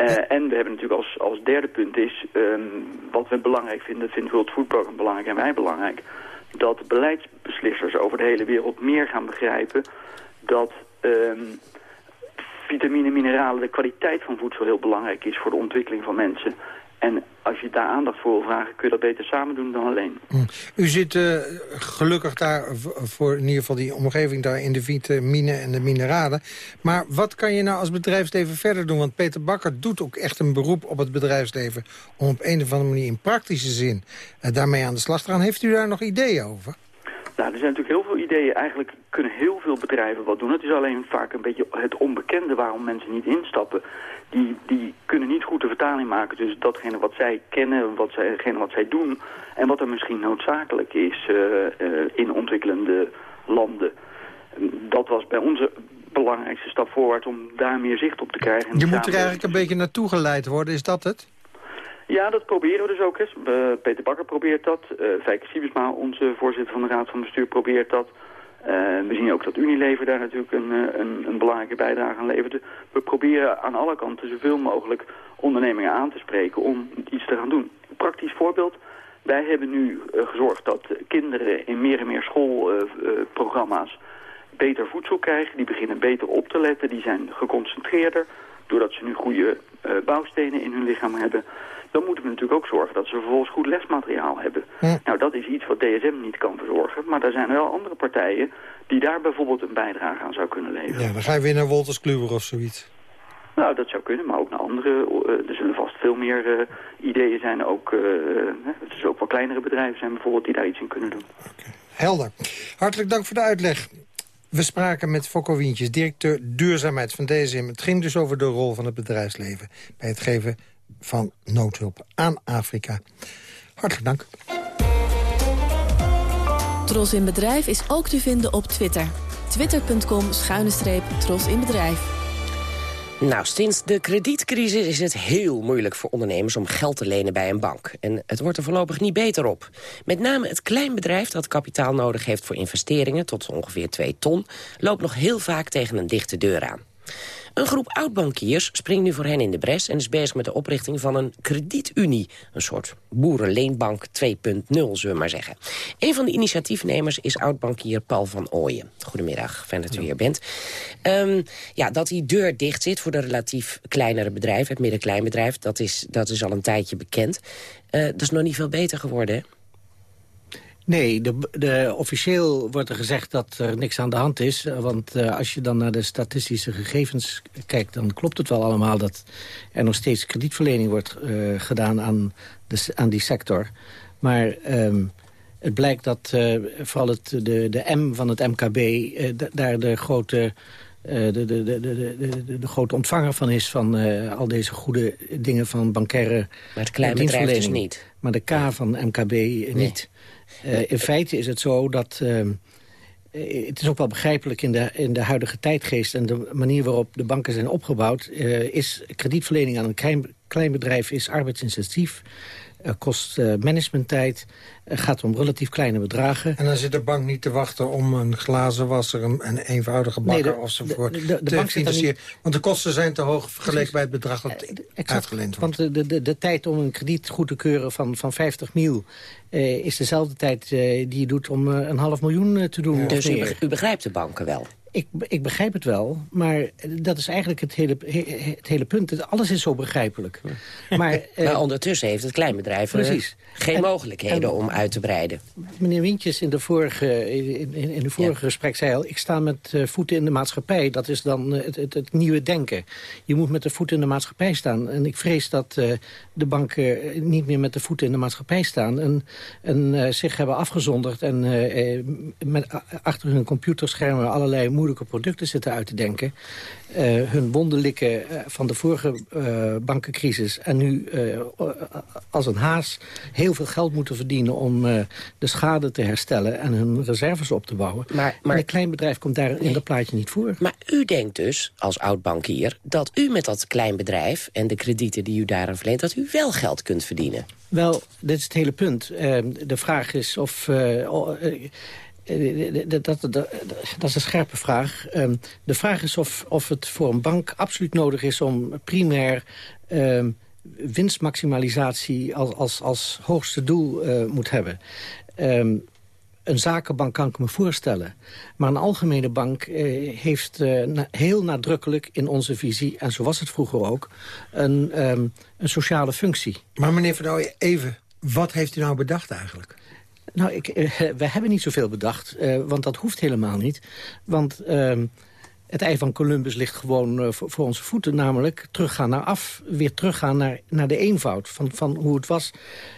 Uh, en we hebben natuurlijk als, als derde punt is... Um, wat we belangrijk vinden, vindt World Food Program belangrijk en wij belangrijk... dat beleidsbeslissers over de hele wereld meer gaan begrijpen... dat... Um, vitamine, mineralen, de kwaliteit van voedsel heel belangrijk is voor de ontwikkeling van mensen. En als je daar aandacht voor wil vragen, kun je dat beter samen doen dan alleen. Hm. U zit uh, gelukkig daar voor in ieder geval die omgeving daar in de vitamine en de mineralen. Maar wat kan je nou als bedrijfsleven verder doen? Want Peter Bakker doet ook echt een beroep op het bedrijfsleven... om op een of andere manier in praktische zin uh, daarmee aan de slag te gaan. Heeft u daar nog ideeën over? Nou, er zijn natuurlijk heel veel ideeën. Eigenlijk kunnen heel veel bedrijven wat doen. Het is alleen vaak een beetje het onbekende waarom mensen niet instappen. Die, die kunnen niet goed de vertaling maken tussen datgene wat zij kennen, wat zij, datgene wat zij doen... en wat er misschien noodzakelijk is uh, uh, in ontwikkelende landen. Dat was bij onze belangrijkste stap voorwaarts om daar meer zicht op te krijgen. Je moet er eigenlijk een beetje naartoe geleid worden, is dat het? Ja, dat proberen we dus ook eens. Uh, Peter Bakker probeert dat. Uh, Fijke Siebesma, onze voorzitter van de Raad van Bestuur, probeert dat. Uh, we zien ook dat Unilever daar natuurlijk een, een, een, belangrijke bijdrage aan levert. We proberen aan alle kanten zoveel mogelijk ondernemingen aan te spreken om iets te gaan doen. Een praktisch voorbeeld. Wij hebben nu gezorgd dat kinderen in meer en meer schoolprogramma's beter voedsel krijgen. Die beginnen beter op te letten. Die zijn geconcentreerder doordat ze nu goede bouwstenen in hun lichaam hebben. Dan moeten we natuurlijk ook zorgen dat ze vervolgens goed lesmateriaal hebben. Nou, dat is iets wat DSM niet kan verzorgen. Maar er zijn wel andere partijen die daar bijvoorbeeld een bijdrage aan zou kunnen leveren. Ja, dan ga je weer naar Wolters Kluwer of zoiets. Nou, dat zou kunnen, maar ook naar andere. Uh, er zullen vast veel meer uh, ideeën zijn. Ook, uh, er zullen ook wel kleinere bedrijven zijn bijvoorbeeld die daar iets in kunnen doen. Okay. Helder. Hartelijk dank voor de uitleg. We spraken met Fokko Wientjes, directeur duurzaamheid van DSM. Het ging dus over de rol van het bedrijfsleven... bij het geven van noodhulp aan Afrika. Hartelijk dank. Tros in Bedrijf is ook te vinden op Twitter. Twitter.com schuine streep Tros in Bedrijf. Nou, sinds de kredietcrisis is het heel moeilijk voor ondernemers om geld te lenen bij een bank. En het wordt er voorlopig niet beter op. Met name het kleinbedrijf dat kapitaal nodig heeft voor investeringen tot ongeveer 2 ton... loopt nog heel vaak tegen een dichte deur aan. Een groep oud-bankiers springt nu voor hen in de bres... en is bezig met de oprichting van een kredietunie. Een soort boerenleenbank 2.0, zullen we maar zeggen. Een van de initiatiefnemers is oud-bankier Paul van Ooyen. Goedemiddag, fijn dat u hier bent. Um, ja, dat die deur dicht zit voor de relatief kleinere bedrijven... het middenkleinbedrijf, dat is, dat is al een tijdje bekend. Uh, dat is nog niet veel beter geworden, hè? Nee, de, de, officieel wordt er gezegd dat er niks aan de hand is. Want uh, als je dan naar de statistische gegevens kijkt... dan klopt het wel allemaal dat er nog steeds kredietverlening wordt uh, gedaan aan, de, aan die sector. Maar um, het blijkt dat uh, vooral het, de, de M van het MKB... daar de grote... De, de, de, de, de, grote ontvanger van is van al deze goede dingen van bankaire Maar het kleine bedrijf dus niet. Maar de K van MKB nee. niet. Uh, in feite is het zo dat... Uh, het is ook wel begrijpelijk in de, in de huidige tijdgeest... en de manier waarop de banken zijn opgebouwd... Uh, is kredietverlening aan een klein, klein bedrijf is arbeidsintensief kost uh, managementtijd, uh, gaat om relatief kleine bedragen. En dan zit de bank niet te wachten om een glazenwasser, een, een eenvoudige bakker nee, de, ofzovoort de, de, de te financieren. Niet... Want de kosten zijn te hoog vergeleken bij het bedrag dat exact, uitgeleend wordt. Want de, de, de tijd om een krediet goed te keuren van, van 50 mil... is dezelfde tijd die je doet om een half miljoen te doen. Ja. Dus u, u begrijpt de banken wel? Ik, ik begrijp het wel, maar dat is eigenlijk het hele, het hele punt. Alles is zo begrijpelijk. Maar, maar uh, ondertussen heeft het kleinbedrijf precies. geen en, mogelijkheden en, om uit te breiden. Meneer Wintjes in de vorige, in, in de vorige ja. gesprek zei al... ik sta met uh, voeten in de maatschappij. Dat is dan het, het, het, nieuwe denken. Je moet met de voeten in de maatschappij staan. En ik vrees dat de banken niet meer met de voeten in de maatschappij staan... en, en zich hebben afgezonderd en met, achter hun computerschermen allerlei moeilijke producten zitten uit te denken. Uh, hun wonderlikken uh, van de vorige uh, bankencrisis... en nu als een haas heel veel geld moeten verdienen... om de schade te herstellen en hun reserves op te bouwen. Maar, maar een klein bedrijf komt daar in dat plaatje niet voor. Maar u denkt dus, als oud-bankier... dat u met dat klein bedrijf en de kredieten die u daaraan verleent... dat u wel geld kunt verdienen? Wel, dit is het hele punt. de vraag is of... Dat, dat, dat, dat, is een scherpe vraag. Um, de vraag is of, of het voor een bank absoluut nodig is om primair... Um, winstmaximalisatie als, als, als hoogste doel uh, moet hebben. Um, een zakenbank kan ik me voorstellen. Maar een algemene bank eh, heeft eh, heel nadrukkelijk in onze visie... en zo was het vroeger ook, een, een sociale functie. Maar meneer Van Ooyen, even, wat heeft u nou bedacht eigenlijk? Nou, ik, uh, we hebben niet zoveel bedacht, uh, want dat hoeft helemaal niet. Want uh, het ei van Columbus ligt gewoon uh, voor, voor, onze voeten. Namelijk teruggaan naar af, weer teruggaan naar, naar de eenvoud van, van hoe het was.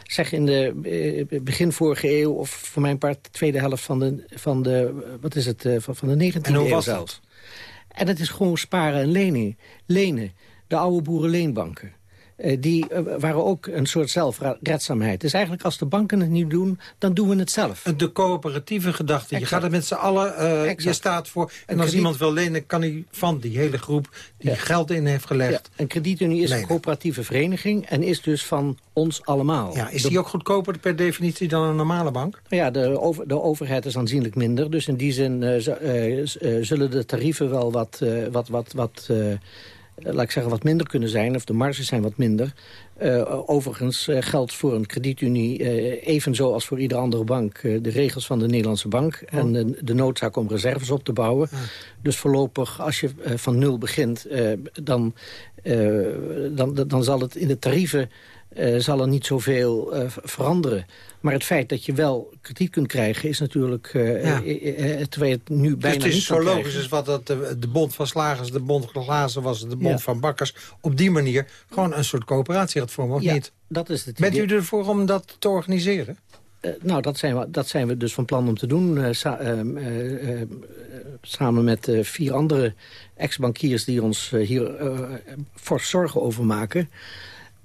Zeg in de begin vorige eeuw, of voor mijn part de tweede helft van de, van de, wat is het, van, van de 19e en hoe eeuw was zelfs. En het is gewoon sparen en lenen. lenen. De oude boerenleenbanken. Uh, die uh, waren ook een soort zelfredzaamheid. Dus eigenlijk als de banken het niet doen, dan doen we het zelf. De coöperatieve gedachte. Exact. Je gaat er met z'n allen, uh, je staat voor. En, als krediet... iemand wil lenen, kan hij van die hele groep die ja. geld in heeft gelegd. Ja. Een kredietunie is lenen. een coöperatieve vereniging en is dus van ons allemaal. Ja, is de... die ook goedkoper per definitie dan een normale bank? Ja, de, over, de overheid is aanzienlijk minder. Dus in die zin zullen de tarieven wel wat... wat, wat, wat laat ik zeggen, wat minder kunnen zijn. Of de marges zijn wat minder. Uh, overigens uh, geldt voor een kredietunie evenzo als voor iedere andere bank... de regels van de Nederlandse bank oh. en de, de, noodzaak om reserves op te bouwen. Ah. Dus voorlopig, als je van nul begint, dan, dan, dan zal het in de tarieven eh, zal er niet zoveel uh, veranderen. Maar het feit dat je wel krediet kunt krijgen is natuurlijk... Uh, ja. terwijl het nu bijna dus het is zo logisch is wat dat de, de bond van slagers, de bond van glazen was... de bond van bakkers, op die manier gewoon een soort coöperatie gaat vormen, of ja, niet? dat is het Bent u ervoor om dat te organiseren? Nou, dat zijn, we, dat zijn we dus van plan om te doen. Sa uh, samen met vier andere ex-bankiers die ons hier fors zorgen over maken.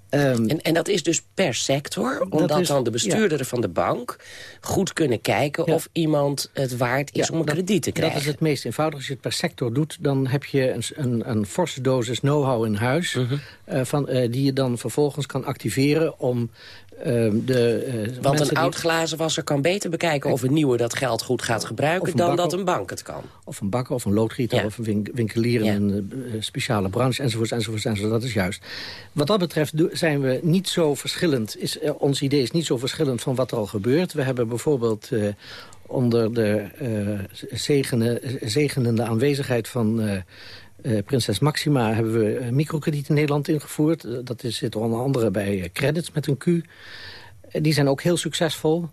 Um, en, en dat is dus per sector, omdat is, dan de bestuurder ja. van de bank goed kunnen kijken ja. of iemand het waard is ja, om een dat, krediet te krijgen. Dat is het meest eenvoudig. Als je het per sector doet, dan heb je een, een, een forse dosis know-how in huis... Uh -huh. uh, van, uh, die je dan vervolgens kan activeren om uh, de uh, Want een oud glazenwasser kan beter bekijken of een nieuwe dat geld goed gaat gebruiken... dan dat een bank het kan. Of een bakker of een loodgieter ja. of een winkelier in ja. een uh, speciale branche enzovoorts, enzovoorts, enzovoorts. Dat is juist. Wat dat betreft zijn we niet zo verschillend. Is, ons idee is niet zo verschillend van wat er al gebeurt. We hebben bijvoorbeeld onder de zegene, zegenende aanwezigheid van... Uh, prinses Maxima hebben we uh, microkrediet in Nederland ingevoerd. Uh, dat is, zit onder andere bij credits met een Q. die zijn ook heel succesvol.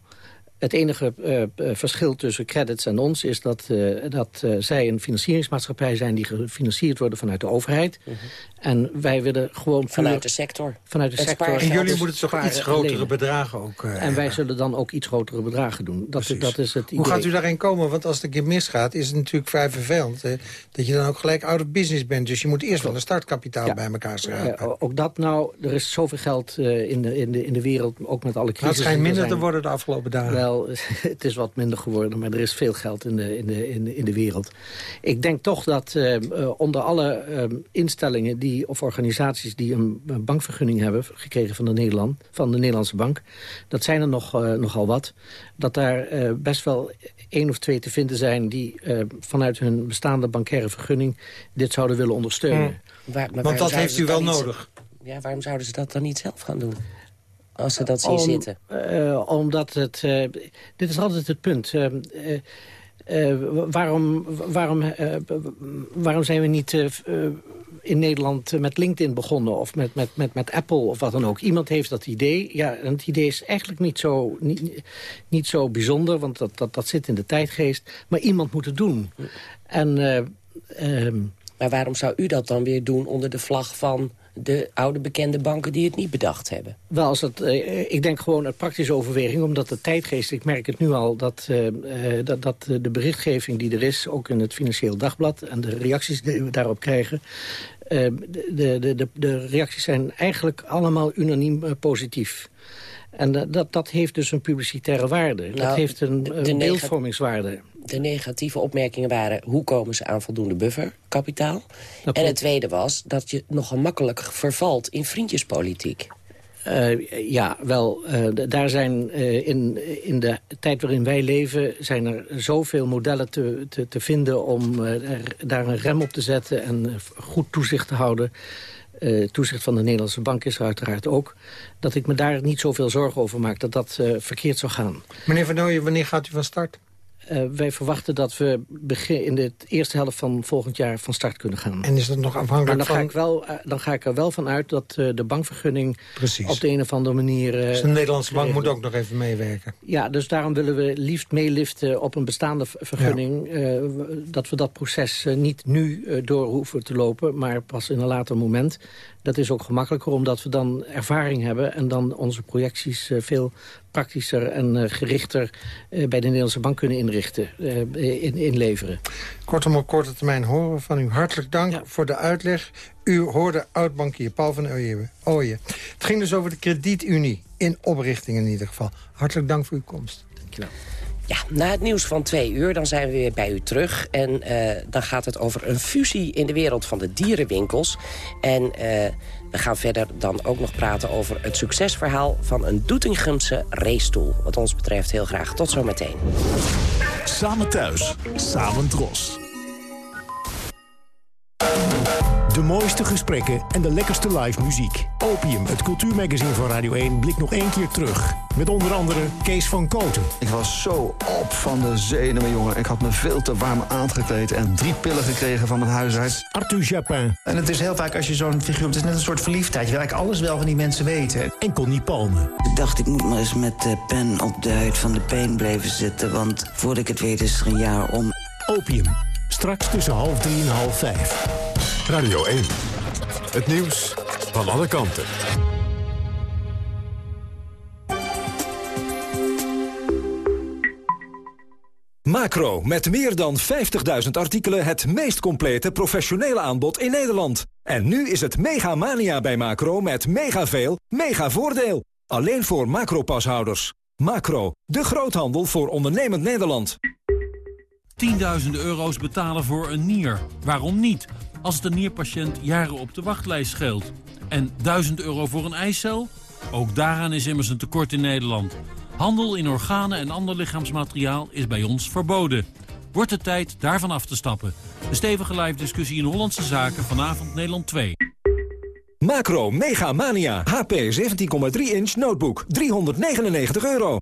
Het enige verschil tussen credits en ons is dat, dat zij een financieringsmaatschappij zijn... die gefinancierd worden vanuit de overheid. Mhm. -huh. En wij willen gewoon... Vanuit de sector. Vanuit de Het sector. En jullie moeten toch iets grotere bedragen ook eh, En wij zullen dan ook iets grotere bedragen doen. Dat, is- dat is het idee. Hoe gaat u daarheen komen? Want als het een keer misgaat, is het natuurlijk vrij vervelend. Hè? Dat je dan ook gelijk out of business bent. Dus je moet eerst wel een startkapitaal bij elkaar schrijven. Ja, ook dat nou, er is zoveel geld eh, in, de, in, de, in de wereld, ook met alle Maar crisis. het schijnt minder te worden de afgelopen dagen. Wel, het is wat minder geworden, maar er is veel geld in de, in de, in de, in de wereld. Ik denk toch dat eh, eh, onder alle eh, instellingen die, of organisaties die een een bankvergunning hebben gekregen van de, Nederland, van de Nederlandse bank, dat zijn er nog, eh, nogal wat, dat daar eh, best wel één of twee te vinden zijn die eh, vanuit hun bestaande bankaire vergunning dit zouden willen ondersteunen. Waar- maar Want dat heeft u wel nodig. Ja, waarom zouden ze dat dan niet zelf gaan doen? Als ze dat zien Om- zitten. eh, omdat het... eh, dit is altijd het punt. Eh, waarom, waarom, waarom zijn we niet in Nederland met LinkedIn begonnen... of met, met, met, met Apple of wat dan ook? Iemand heeft dat idee. Ja, en het idee is eigenlijk niet zo, niet, niet zo bijzonder... want dat, dat, dat zit in de tijdgeest. Maar iemand moet het doen. En... eh, ehm, Maar waarom zou u dat dan weer doen onder de vlag van de oude bekende banken die het niet bedacht hebben? Wel, als het, eh, ik denk gewoon uit praktische overweging, omdat de tijdgeest, ik merk het nu al, dat, eh, eh, dat, dat de berichtgeving die er is, ook in het Financieel Dagblad, en de reacties die we daarop krijgen, de, de, de, de reacties zijn eigenlijk allemaal unaniem positief. En dat, dat heeft dus een publicitaire waarde. dat Nou, heeft een, een beeldvormingswaarde. De negatieve opmerkingen waren... hoe komen ze aan voldoende bufferkapitaal? Dat En het tweede was dat je nogal makkelijk vervalt in vriendjespolitiek. Eh, ja, wel, eh, daar zijn eh, in, in de tijd waarin wij leven... zijn er zoveel modellen te, te, te vinden om er, daar een rem op te zetten... en goed toezicht te houden. Eh, toezicht van de Nederlandse bank is er uiteraard ook. Dat ik me daar niet zoveel zorgen over maak dat dat verkeerd zou gaan. Meneer Van Nooyen, wanneer gaat u van start? Eh, wij verwachten dat we begin, in de eerste helft van volgend jaar van start kunnen gaan. En is dat nog Maar afhankelijk dan, van... ga ik wel, eh, dan ga ik er wel van uit dat eh, de bankvergunning Precies. op de een of andere manier... Dus de Nederlandse bank moet ook nog even meewerken. Ja, dus daarom willen we liefst meeliften op een bestaande vergunning. dat we dat proces niet nu door hoeven te lopen, maar pas in een later moment. Dat is ook gemakkelijker, omdat we dan ervaring hebben... en dan onze projecties veel praktischer en eh, gerichter... eh, bij de Nederlandse bank kunnen inrichten, eh, in, inleveren. Kortom, op korte termijn horen we van u. Hartelijk dank voor de uitleg. U hoorde oud-bankier Paul van Ooyen. Ooyen. Het ging dus over de kredietunie. In oprichting in ieder geval. Hartelijk dank voor uw komst. Dankjewel. Ja, na het nieuws van twee uur dan zijn we weer bij u terug. En eh, dan gaat het over een fusie in de wereld van de dierenwinkels. En eh, we gaan verder dan ook nog praten over het succesverhaal... van een Doetinchemse racestoel. Wat ons betreft heel graag. Tot zometeen. Samen thuis, samen dros. De mooiste gesprekken en de lekkerste live muziek. Opium, het cultuurmagazine van Radio 1, blikt nog één keer terug. Met onder andere Kees van Koten. Ik was zo op van de zenuwen, jongen. Ik had me veel te warm aangekleed en drie pillen gekregen van mijn huisarts. Arthur Japin. En het is heel vaak als je zo'n figuur... Het is net een soort verliefdheid. Je wil eigenlijk alles wel van die mensen weten. En Connie Palme. Ik dacht, ik moet maar eens met de pen op de huid van de pijn blijven zitten. Want voordat ik het weet is er een jaar om. Opium. Straks tussen half drie en half vijf. Radio 1. Het nieuws van alle kanten. Macro, met meer dan 50.000 artikelen het meest complete professionele aanbod in Nederland. En nu is het mega mania bij Macro met mega veel, mega voordeel. Alleen voor Macro-pashouders. Macro, de groothandel voor ondernemend Nederland. Tienduizenden euro's betalen voor een nier. Waarom niet? Als het een nierpatiënt jaren op de wachtlijst scheelt. En 1000 euro voor een eicel? Ook daaraan is immers een tekort in Nederland. Handel in organen en ander lichaamsmateriaal is bij ons verboden. Wordt het tijd daarvan af te stappen. De stevige live discussie in Hollandse Zaken vanavond Nederland 2. Macro Mega Mania. HP 17,3 inch notebook. 399 euro.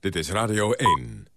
Dit is Radio 1.